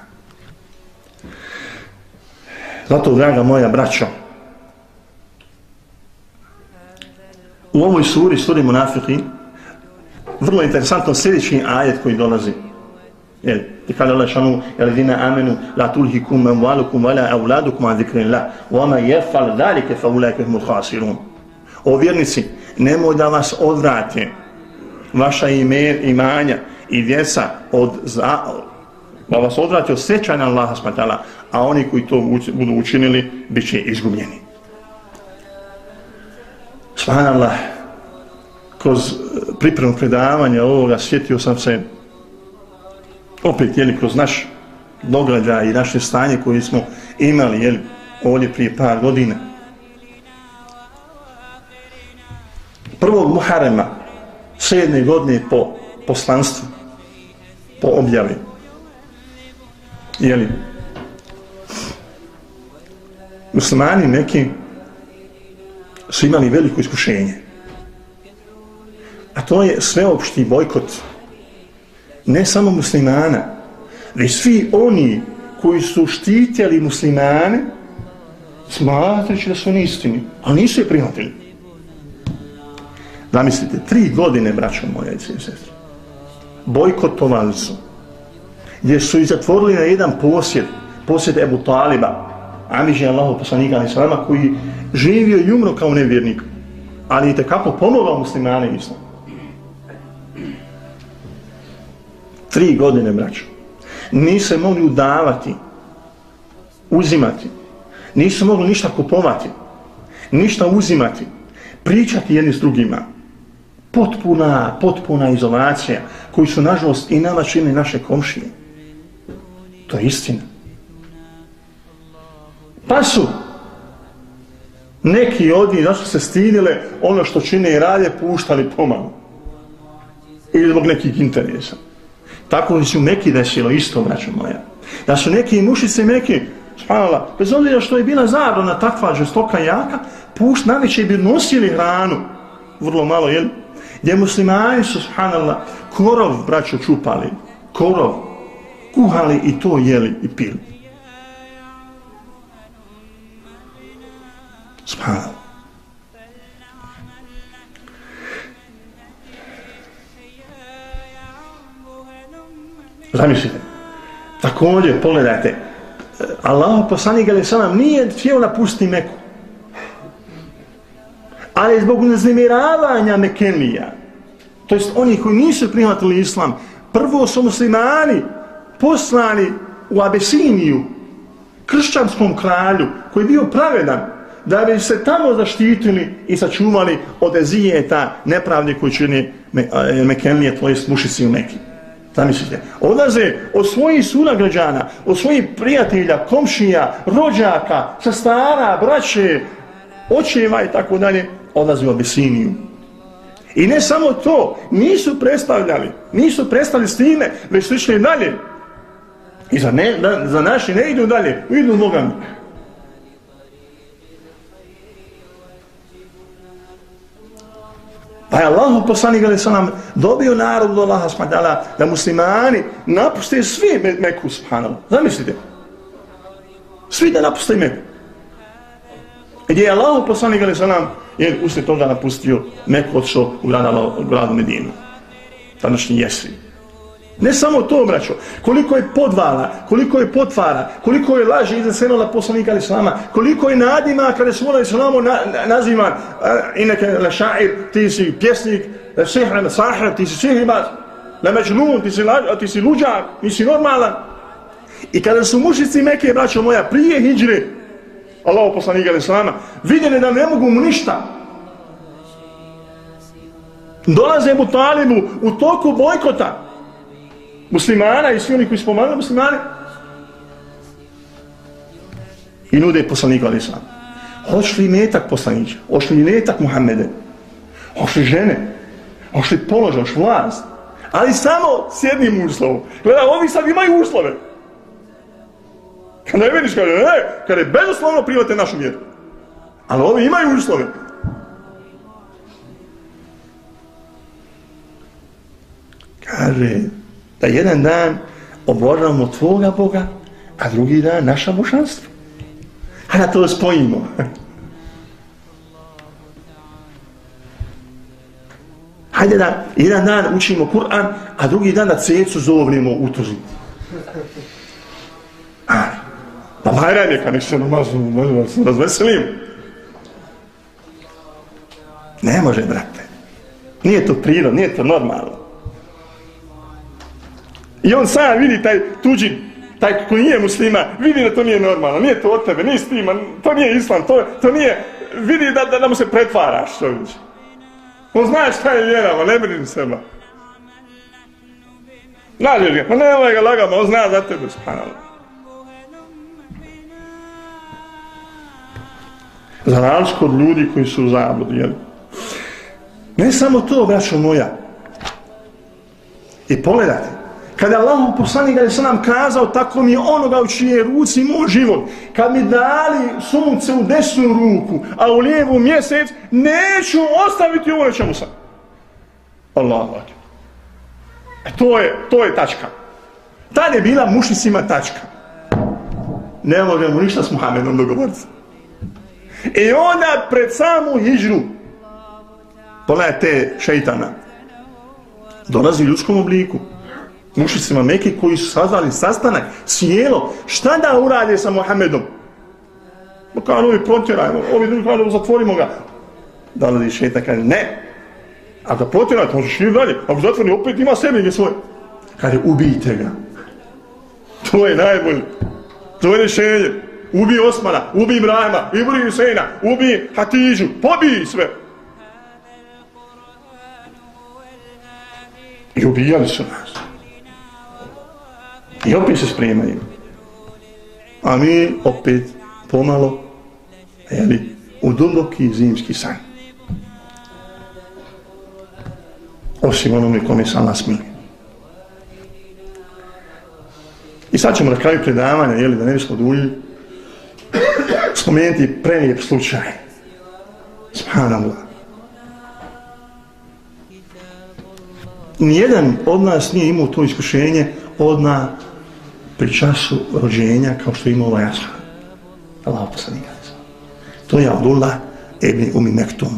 Zato, draga moja braćo, u ovoj suri, suri Munafiqin, vrlo interesantno sljedeći ajet koji dolazi. Jel, i kada Allah šanu, jel dina amenu, la tulhikum amvalukum, vala evladukum a zikrin la, vama jefal dalike fa ulajke hmu khasirun. O vjernici, nemoj da vas odvrate vaša imer, imanja i djeca od za, da vas odvrate od sjećanja Allaha smatala, a oni koji to budu učinili, bit će izgubljeni. Subhanallah, kroz e, pripremu predavanja ovoga sjetio sam se opet jeli kroz naš događaj i naše stanje koje smo imali jeli, ovdje prije par godina. Prvog Muharema sedne godine po poslanstvu po objavi jeli muslimani neki su imali veliko iskušenje. A to je sveopšti bojkot ne samo muslimana već svi oni koji su štitjeli muslimane smatrajući da su neistini, ali nisu je prihvatili. Zamislite, tri godine braćo moja i sestri bojkotovali su gdje su i zatvorili na jedan posjed posjed Ebu Taliba. Amiži Allaho poslanika ali salama koji živio i umro kao nevjernik ali i tekako pomogao muslimane islam tri godine, braću. Nisu mogli udavati, uzimati. Nisu mogli ništa kupovati, ništa uzimati, pričati jedni s drugima. Potpuna, potpuna izolacija koju su, nažalost, i nama čini naše komšije. To je istina. Pa su neki od njih, da se stidile ono što čine i rade, puštali pomalo. Ili zbog nekih interesa. Tako li su neki desilo isto, braćo moja. Da su neki mušice meke, spanala, bez obzira što je bila zabrana takva žestoka jaka, pušt najveće bi nosili hranu, vrlo malo, jel? Gdje muslimani su, spanala, korov, braćo, čupali, korov, kuhali i to jeli i pili. Subhanallah. Zamislite. Također, pogledajte, Allah poslanik ali sam nije htio napustiti Meku. Ali zbog nezemiravanja Mekenija, to jest oni koji nisu prihvatili islam, prvo su muslimani poslani u Abesiniju, kršćanskom kralju, koji je bio pravedan, da bi se tamo zaštitili i sačuvali od ezijeta nepravde koji čini e, Mekenlije, to jest mušici u Mekiju. Zamislite, odlaze od svojih sunagrađana, od svojih prijatelja, komšija, rođaka, sestara, braće, očeva i tako dalje, odlaze u Abisiniju. I ne samo to, nisu predstavljali, nisu predstavili s time, već su išli dalje. I za, ne, da, za naši ne idu dalje, idu nogami. Pa je Allah poslanik ali sa nam dobio narod do Allaha smadala da muslimani napuste svi Meku subhanahu. Zamislite. Svi da napuste Meku. Gdje je Allah poslanik ali sa nam jer uslijed toga napustio Meku odšao u gradu, u Medinu. Tadašnji jesri. Ne samo to, braćo, koliko je podvala, koliko je potvara, koliko je laži iza na poslanika Islama, koliko je nadima kada smo na Islamu na, na, nazivan, uh, inake šair, ti si pjesnik, le sihr, e, ti si sihribat, la međnun, ti si, la, ti si luđak, nisi normalan. I kada su mušici Mekke, braćo moja, prije hijđre, Allah poslanika Islama, vidjeli da ne mogu mu ništa, dolaze mu talibu u toku bojkota, muslimana i svi oni koji su pomagali muslimane. I nude poslaniku ali sam hoćeš li metak poslanića? Hoćeš li metak Muhammede? Hoćeš li žene? Hoćeš li položaj, hoćeš vlast? Ali samo s jednim uslovom. Gleda, ovi sad imaju uslove. Kada ne vidiš kada ne, kada je bezoslovno private našu vjeru ali ovi imaju uslove. Kaže da jedan dan obožavamo tvoga Boga, a drugi dan naša božanstva. A da to spojimo. Hajde da jedan dan učimo Kur'an, a drugi dan da cecu zovnimo u A, Pa Bajram je kad nek se namazno, možemo se razveselim. Ne može, brate. Nije to prirod, nije to normalno. I on sam vidi taj tuđi, taj koji nije muslima, vidi da to nije normalno, nije to od tebe, nije stima, to nije islam, to, to nije, vidi da, da, da mu se pretvaraš, čovječ. On zna šta je vjera, ne brini seba. Nađeš ga, pa nemoj ga lagama, on zna za tebe, spanalo. Za razliku od ljudi koji su u zabludi, jel? Ne samo to, braćo moja. I pogledajte, Kada je Allah poslanik ali sam nam kazao tako mi je onoga u čije ruci moj život. Kad mi dali sunce u desnu ruku, a u lijevu mjesec, neću ostaviti ovo čemu sam. Allah. E to je, to je tačka. Tad je bila mušicima tačka. Ne možemo ništa s Muhammedom dogovoriti. I onda pred samu hijžru, pogledajte šeitana, dolazi u ljudskom obliku, mušicima Mekke koji su sazvali sastanak, sjelo, šta da urade sa Mohamedom? Ma kao ovi protjerajmo, ovi drugi kao zatvorimo ga. Da li šetan kaže, ne. A da protjerajte, možeš i dalje. Ako zatvori, opet ima sebe gdje svoje. Kaže, ubijte ga. To je najbolje. To je rješenje. Ubi Osmana, ubi Ibrahima, ubi Husejna, ubi Hatižu, pobij sve. I ubijali su nas. I opet se spremaju. A mi opet pomalo jeli, u duboki zimski san. Osim onome kome sam nas mili. I sad ćemo na kraju predavanja, jeli, da ne bismo dulji, spomenuti prelijep slučaj. Subhanallah. Nijedan od nas nije imao to iskušenje odmah pri času rođenja kao što ima ovaj ashab. Allah poslanika. To je Abdullah ibn Umi Mektum.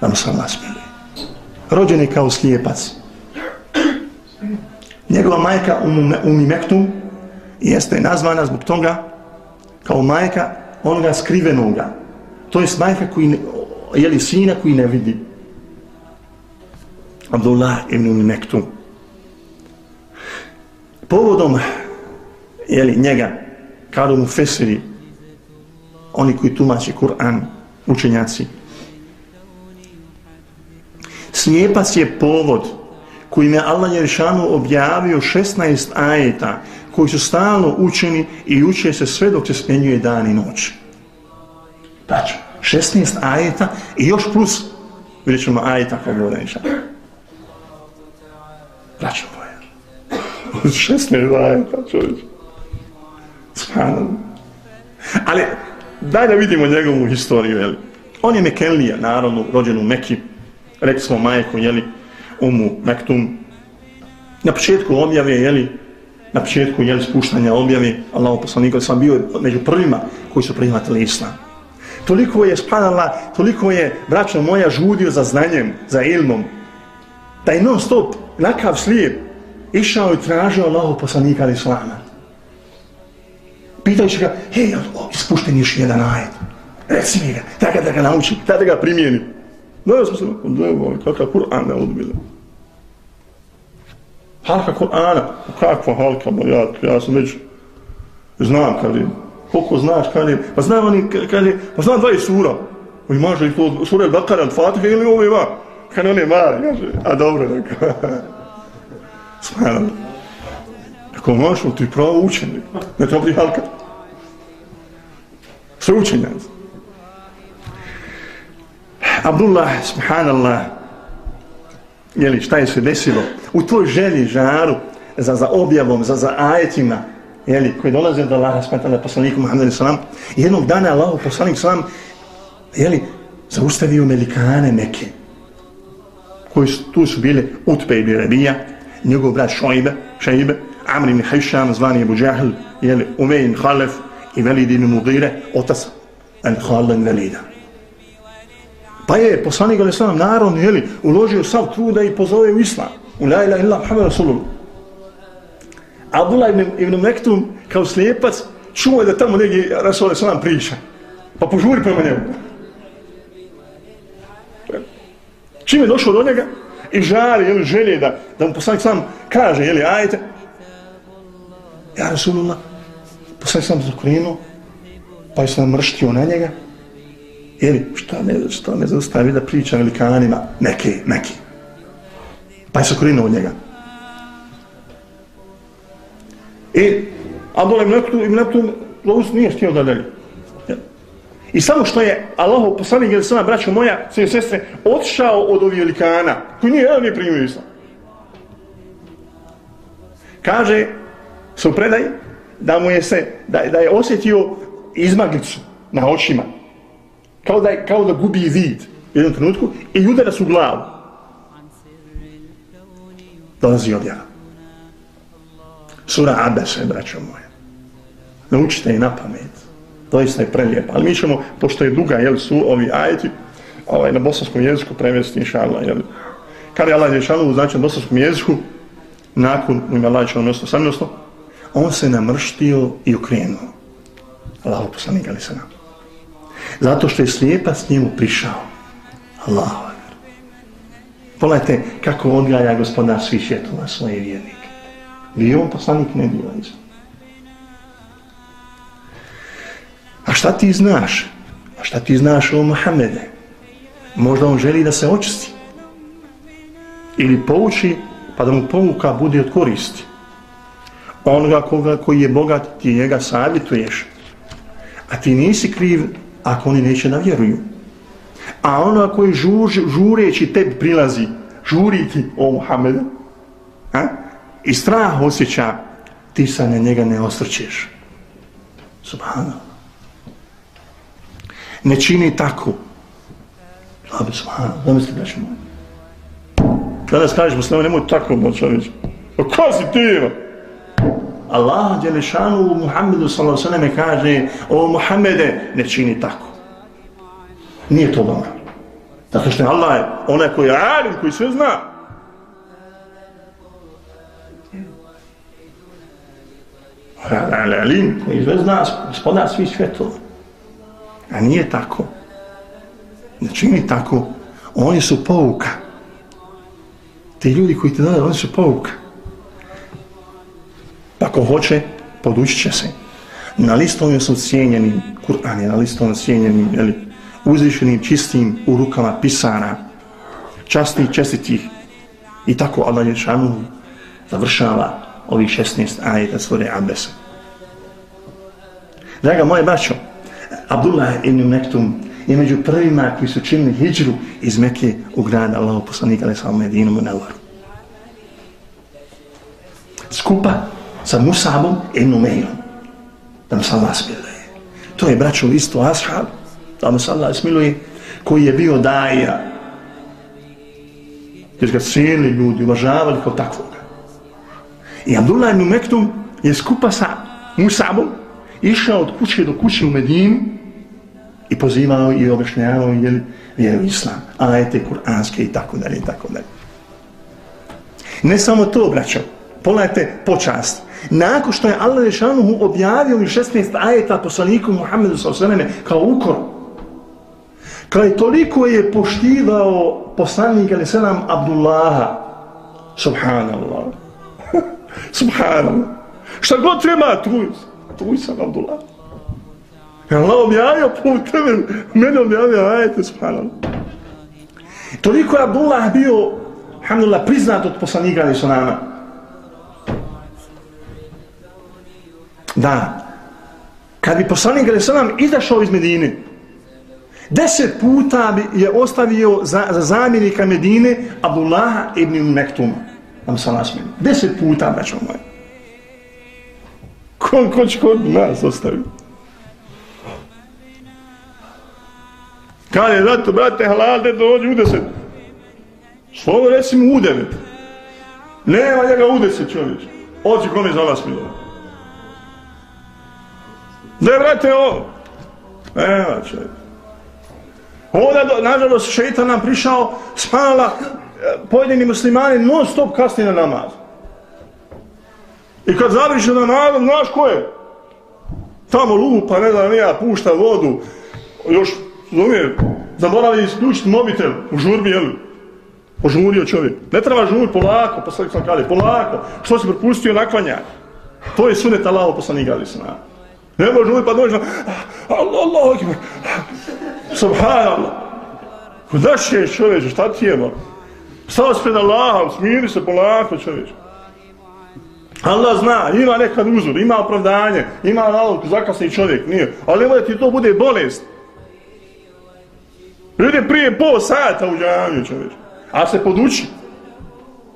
Nam se sam nasmili. Rođen je kao slijepac. Njegova majka Umi Mektum jeste nazvana zbog toga kao majka onoga skrivenoga. To je majka koji ne, je li sina koji ne vidi. Abdullah ibn Umi Mektum. Povodom jeli, njega, kada mu fesiri, oni koji tumači Kur'an, učenjaci. Slijepac je povod kojim je Allah Jeršanu objavio 16 ajeta koji su stalno učeni i uče se sve dok se smenjuje dan i noć. Tačno, 16 ajeta i još plus Vidjet ćemo ajeta kao govore inša. Braćo moja. 16 ajeta čovječe. Spanalo. Ali, daj da vidimo njegovu historiju, jeli. On je Mekelija, naravno, rođen u Meki. Rekli smo majku, jeli, umu Mektum. Na početku objave, jeli, na početku, jeli, spuštanja objave, Allah poslanika, sam bio među prvima koji su prihvatili islam. Toliko je spanala, toliko je, braćo moja, žudio za znanjem, za ilmom, da je non stop, nakav slijep, išao i tražio Allahu poslanika ali islama. Pitajući ga, hej, ispušten još jedan ajet. Reci mi ga, tako da ga nauči, tako da ga primijeni. No, ja sam se, da je voli, kakav Kur'an ne odbila. Halka Kur'ana, kakva halka, bo ja, ja sam već, znam kad je, koliko znaš kad je, pa znam oni, kad je, pa znam dva je sura. I može i to, sura Bakara, od Fatiha ili ove ima. Kad on je mali, kaže, a dobro, neko. Smajan. Ako možeš, ti pravo učenik, ne to ti. Sve učenjac. Abdullah, subhanallah, jeli, šta je se desilo? U tvoj želji, žaru, za, za objavom, za, za ajetima, jeli, koji dolaze od Allaha smetala poslaniku Muhammedu sallam, jednog dana Allah poslanik sallam, jeli, zaustavio melikane neke, koji su, tu su bile Utbe i Rabija, njegov brat Šojbe, Šejbe, Amr ibn Hajšam, zvani Ebu Džahl, jeli, Umej ibn Khalef i Velid ibn Mugire, otac al Khalid Velida. Pa je poslanik ali Islam narod, jeli, uložio sav truda i pozove u islam. U la ilaha illa Muhammed Rasulullah. Abdullah ibn, ibn Mektum kao slijepac čuo je da tamo negdje Rasul Ali Islam priča. Pa požuri prema njemu. Čim je došao do njega i žali, jeli, želje da, da mu poslanik sam kaže, jeli, ajte. Ja Rasulullah, poslanik sam zakrenuo, pa je sam mrštio na njega. Jel, šta me, šta me zaustavi da pričam velikanima, neki, neki. Pa je zakrenuo od njega. I Abdul ibn Nektu, ibn Nektu Lovus nije htio da dalje. I samo što je Allahov poslanik ili sama braćo moja, sve sestre, otišao od ovih velikana, koji nije, evo nije primio islam. Kaže, su predaj, da mu je se, da, da je osjetio izmaglicu na očima. Kao da, kao da gubi vid u jednom trenutku i udara su glavu. Dolazi objava. Sura Abese, braćo moje. Naučite i na pamet. Doista je prelijepa. Ali mi ćemo, pošto je duga, jel, su ovi ajeti, ovaj, na bosanskom jeziku prevesti, inša Allah, jel. Kada je Allah je šalu, znači na bosanskom jeziku, nakon, u ime Allah je šalu mjesto samljosto, on se namrštio i okrenuo. Allaho poslanik, ali se nam. Zato što je slijepa s njemu prišao. Allah. Pogledajte kako odgaja gospodar svih svjetova svoje vjernike. Bio on poslanik, ne bio ovaj Isa. A šta ti znaš? A šta ti znaš o Mohamede? Možda on želi da se očisti. Ili pouči, pa da mu povuka bude od koristi. Pa Onoga koga, koji je bogat, ti njega savjetuješ. A ti nisi kriv ako oni neće da vjeruju. A ono koji žur, žureći tebi prilazi, žuri ti o Muhammed, a? i strah osjeća, ti se na njega ne osrćeš. Subhanallah. Ne čini tako. Dobro, subhanallah, zamisli da ćemo. Danas kažeš muslima, nemoj tako moći reći. Pa ko si ti? Allah, Đelešanu, Muhammedu, s.a.v. kaže, o Muhammede, ne čini tako. Nije to dobro. Zato što je Allah, onaj koji je alim, koji sve zna, Alim, koji sve zna, gospodar svih svjetova. A nije tako. Ne čini tako. Oni su pouka. Ti ljudi koji te dade, oni su pouka. Pa ko hoće, podući će se. Na listovima su cijenjeni, Kur'an je na listovima cijenjeni, jeli, uzvišenim, čistim, u rukama pisana, častnih, čestitih. I tako Allah Ješanu završava ovih 16 ajeta svore Abesa. Draga moje braćo, Abdullah ibn Mektum je među prvima koji su činili hijđru iz Mekke u grad Allah poslanika ali samo Medinu Munevaru. Skupa sa Musabom i Numeirom. Da mu se Allah smiluje. To je braćo isto ashab, da mu se Allah smiluje, koji je bio daja. Jer ga cijeli ljudi uvažavali kao takvoga. I Abdullah ibn Mektum je skupa sa Musabom išao od kuće do kuće u Medinu i pozivao i objašnjavao je vjeru islam, ajete kuranske i tako dalje i tako dalje. Ne samo to, braćo, pogledajte počast. Nakon što je Allah Rešanuhu objavio mi 16 ajeta poslaniku Muhammedu s.a.v. kao ukor, kao toliko je poštivao poslanik ali se nam Abdullaha, subhanallah, subhanallah, šta god treba, tu, tu sam Abdullah. Allah objavio put tebe, mene objavio, ajete, subhanallah. Toliko je Abdullah bio, alhamdulillah, priznat od poslanika ali su Da. Kad bi poslanik ali nam izašao iz Medine, deset puta bi je ostavio za, za zamjenika Medine Abdullaha ibn Mektuma. Nam sa nas. Deset puta, braćo moje. Ko, ko će kod nas ostaviti? je zato, brate, halal, da dođe u deset. Slovo recimo u devet. Nema njega u deset, čovječ. Oći kome za vas milo. Ne, brate, ovo. Evo čovjek. Ovdje, nažalost, šeitan nam prišao, spala, e, pojedini muslimani non stop kasni na namaz. I kad zabriše na namaz, znaš ko je? Tamo lupa, ne znam, nija, pušta vodu, još Zumije, zaboravi isključiti mobitel u žurbi, jel? Požurio čovjek. Ne treba žur, polako, poslanik sam kada, polako. Što si propustio naklanja? To je sunet Allaho poslanik ali sam. Ne može uvijek pa dođe na... Allah, Allah, akbar, Subhanallah. Kudaš je čovječe, šta ti je, bo? Stao se pred smiri se polako čovječe. Allah zna, ima nekad uzor, ima opravdanje, ima nalog, zakasni čovjek, nije. Ali nemoj da ti to bude bolest. Ide prije pol sata u džaviju čovječ. A se poduči.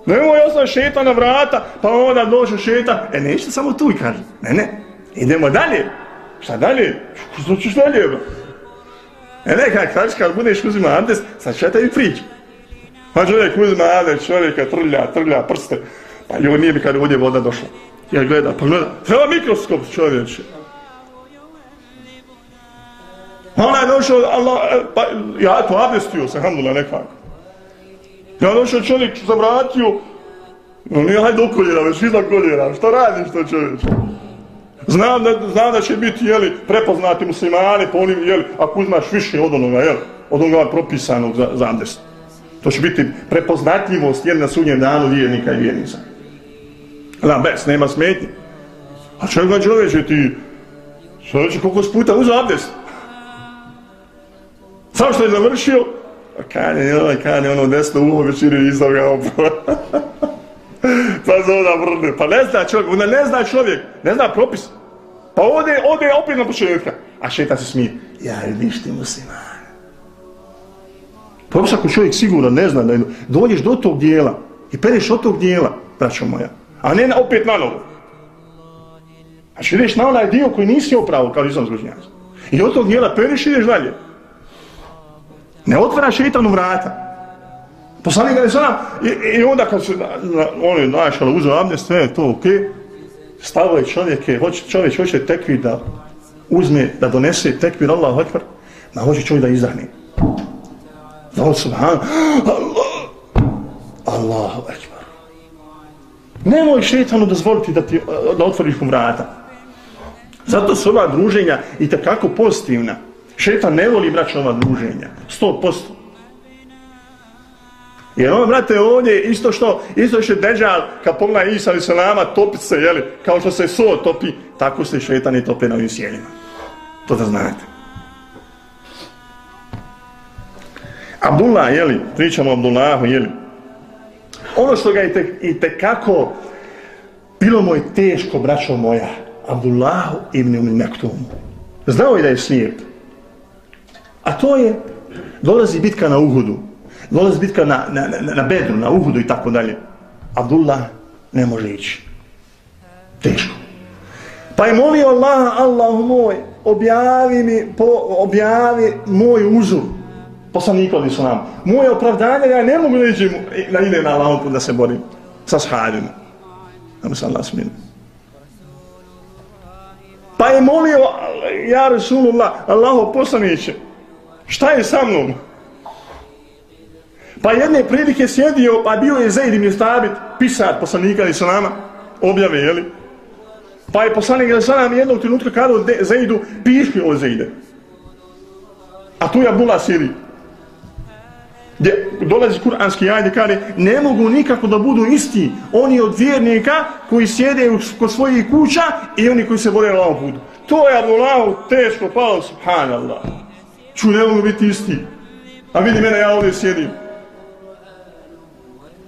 Nemoj ostaje šeta na vrata, pa onda dođe šeta. E nećete samo tu i kaže. Ne, ne. Idemo dalje. Šta dalje? Što ćeš dalje? Ba? E neka kak, kad budeš uzima abdest, sad šeta i priđe. Pa čovjek uzima abdest, čovjeka trlja, trlja prste. Pa joj nije mi kad ovdje voda došla. Ja gleda, pa gleda. Treba mikroskop čovječe. Ona je došao, Allah, e, pa, ja to abdestio sam, alhamdulillah, nekako. Ja došao čovjek, sam vratio, no nije, hajde do koljera, već iza koljera, što radiš to čovječe? Znam da, znam da će biti, jeli, prepoznati muslimani, po onim, jeli, ako uzmaš više od onoga, jeli, od onoga propisanog za, za abdest. To će biti prepoznatljivost, jeli, na sudnjem danu vjernika i vjernica. Na bez, nema smetnje. A čovjek ga će ti, čovječe, koliko puta uz abdest? Samo što je završio, pa kane, joj, kane, ono desno uho večeri izdao ga opravo. pa zove vrne. Pa ne zna čovjek, onda ne zna čovjek, ne zna propis. Pa ode, ode opet na početka. A šeta se smije. Ja, vidiš ti musliman. Propis ako čovjek sigurno ne zna, da dođeš do tog dijela i pereš od tog dijela, braćo moja, a ne opet na novo. Znači ideš na onaj dio koji nisi opravo kao izom zložnjac. I od tog dijela pereš i ideš dalje. Ne otvara šeitanu vrata. Poslanik ga ne sada, i, i onda kad se, on je našao, ono, uzeo abdest, sve je to okej, okay, stavo je čovjek, hoće, čovjek hoće tekvi da uzme, da donese tekvir Allahu akbar, ma hoće čovjek da izdahne. Da on subhan, Allah, Allahu akbar. Nemoj šetanu dozvoliti da, ti, da otvoriš mu vrata. Zato su ova druženja i takako pozitivna. Šetan ne voli braća ova druženja. Sto posto. Jer on, brate, ovdje isto što, isto što je Deđal, kad pogleda Isa i Salama, topi se, jeli, kao što se so topi, tako se šetan i tope na ovim sjelima. To da znate. Abdullah, jeli, pričamo o Abdullahu, jeli, ono što ga i, te, i tekako bilo moj teško, braćo moja, Abdullahu ibn Mektum. Znao je da je slijep. A to je, dolazi bitka na Uhudu, dolazi bitka na, na, na, na Bedru, na Uhudu i tako dalje. Abdullah ne može ići. Teško. Pa je molio Allah, Allah moj, objavi mi, po, objavi moj uzor. Poslanikovi su nam. Moje opravdanje, ja ne mogu da ići na ide na Allahom da se borim sa sahadima. Nam se Allah sminu. Pa je molio, ja Rasulullah, Allaho poslaniće, šta je sa mnom? Pa jedne prilike sjedio, pa bio je Zaid ibn Stabit, pisar poslanika i salama, objave, jeli? Pa je poslanik ili salam jednog trenutka kada Zaidu, piši o Zaide. A tu je Abdullah Siri. Gdje dolazi kuranski ajde kaže ne mogu nikako da budu isti oni od vjernika koji sjede kod svojih kuća i oni koji se vole na ovom putu. To je Abdullahu teško palo, subhanallah. Ču ne mogu biti isti. A vidi mene, ja ovdje sjedim.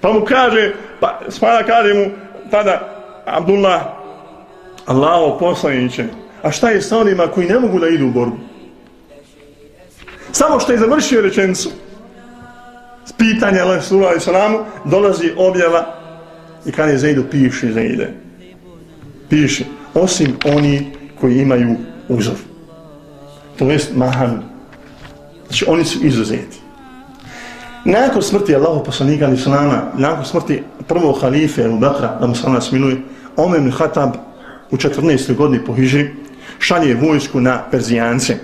Pa mu kaže, pa spada kaže mu tada Abdullah, Allaho poslaniće, a šta je sa onima koji ne mogu da idu u borbu? Samo što je završio rečenicu, s pitanja sura i salamu, dolazi objava i kada je Zaidu piši Zaide. Piši, osim oni koji imaju uzor. To jest mahan. Znači oni su izuzeti. Nakon smrti Allahu poslanika ali nakon smrti prvog halife Ebu Bakra, da mu salama smiluje, Omer ibn Khattab u 14. godini po Hiži šalje vojsku na Perzijance.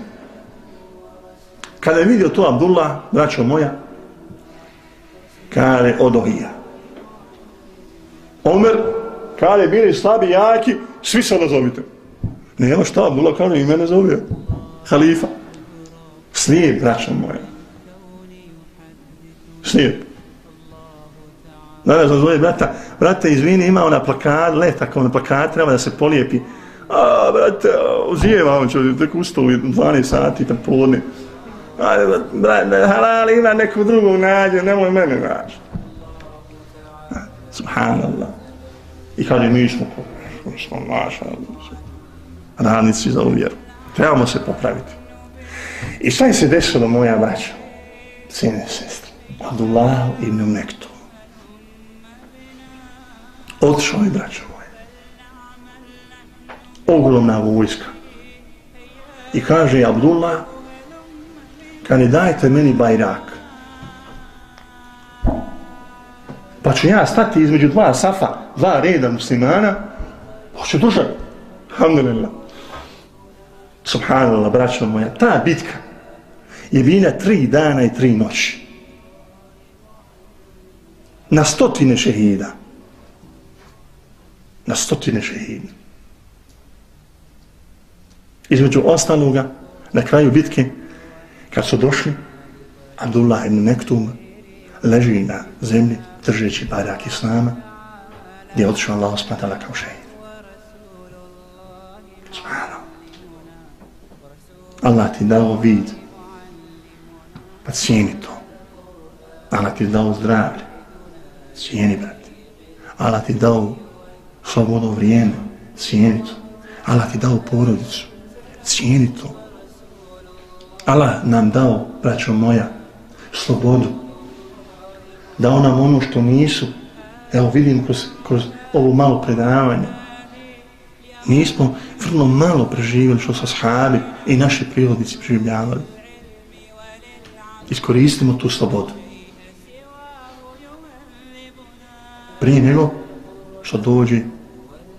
Kada je vidio to Abdullah, braćo moja, kare odohija. Omer, kare bili slabi, jaki, svi se odazovite. Nema šta, Abdullah kare i mene zove. Halifa. Slijed, braćo moja. Slijep. Danas sam zove brata, brate, izvini, ima ona plakat, le, tako na plakat treba da se polijepi. A, brate, uzijeva on čovjek, tek ustali 12 sati, tam podne. Ajde, brate, halal, ima nekog drugog nađe, nemoj mene nađe. Subhanallah. I kaže, mi smo, mi smo naša, radnici za uvjeru. Trebamo se popraviti. I šta je se desilo, moja braća? Sine sestre. Abdullah ibn Mektu. Otišao je, braćo moje. Ogromna vojska. I kaže Abdullah, kad ne dajte meni bajrak, pa ću ja stati između dva safa, dva reda muslimana, hoću držati. Alhamdulillah. Subhanallah, braćo moja, ta bitka je bila tri dana i tri noći. Na stotine šehida. Na stotine šehida. Između ostaloga, na kraju bitke, kad su došli, Abdullah ibn Mektum leži na zemlji, držeći barak Islama, gdje je otišao Allah smatala kao šehid. Allah ti dao vid, pa cijeni to. Allah ti dao zdravlje, cijeni, brate. Allah ti dao slobodno vrijeme, cijeni to. Allah ti dao porodicu, cijeni to. Allah nam dao, braćo moja, slobodu. Dao nam ono što nisu. Evo vidim kroz, kroz ovo malo predavanje. Mi smo vrlo malo preživjeli što sa sahabi i naši prirodnici preživljavali. Iskoristimo tu slobodu. Prije nego što dođe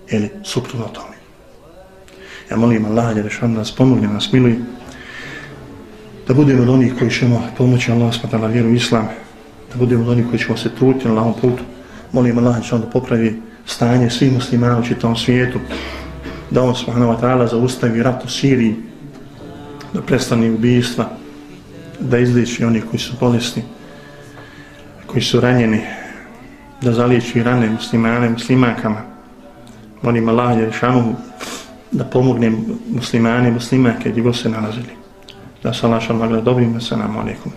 ili suprotno tome. Ja molim Allah da da nas pomogne, nas miluje, da budemo od onih koji ćemo pomoći Allah spatala vjeru Islam, da budemo od onih koji ćemo se truditi na lahom putu. Molim Allah da popravi stanje svih muslimana u čitom svijetu, da on subhanahu wa ta'ala zaustavi rat u Siriji, da prestane ubijstva, da izliči oni koji su bolesni, koji su ranjeni, da zaliječi rane muslimane, muslimakama. Molim Allah je da pomogne muslimane, muslimake gdje go se nalazili. Da se Allah šal magla dobrim, da se nam alaikum.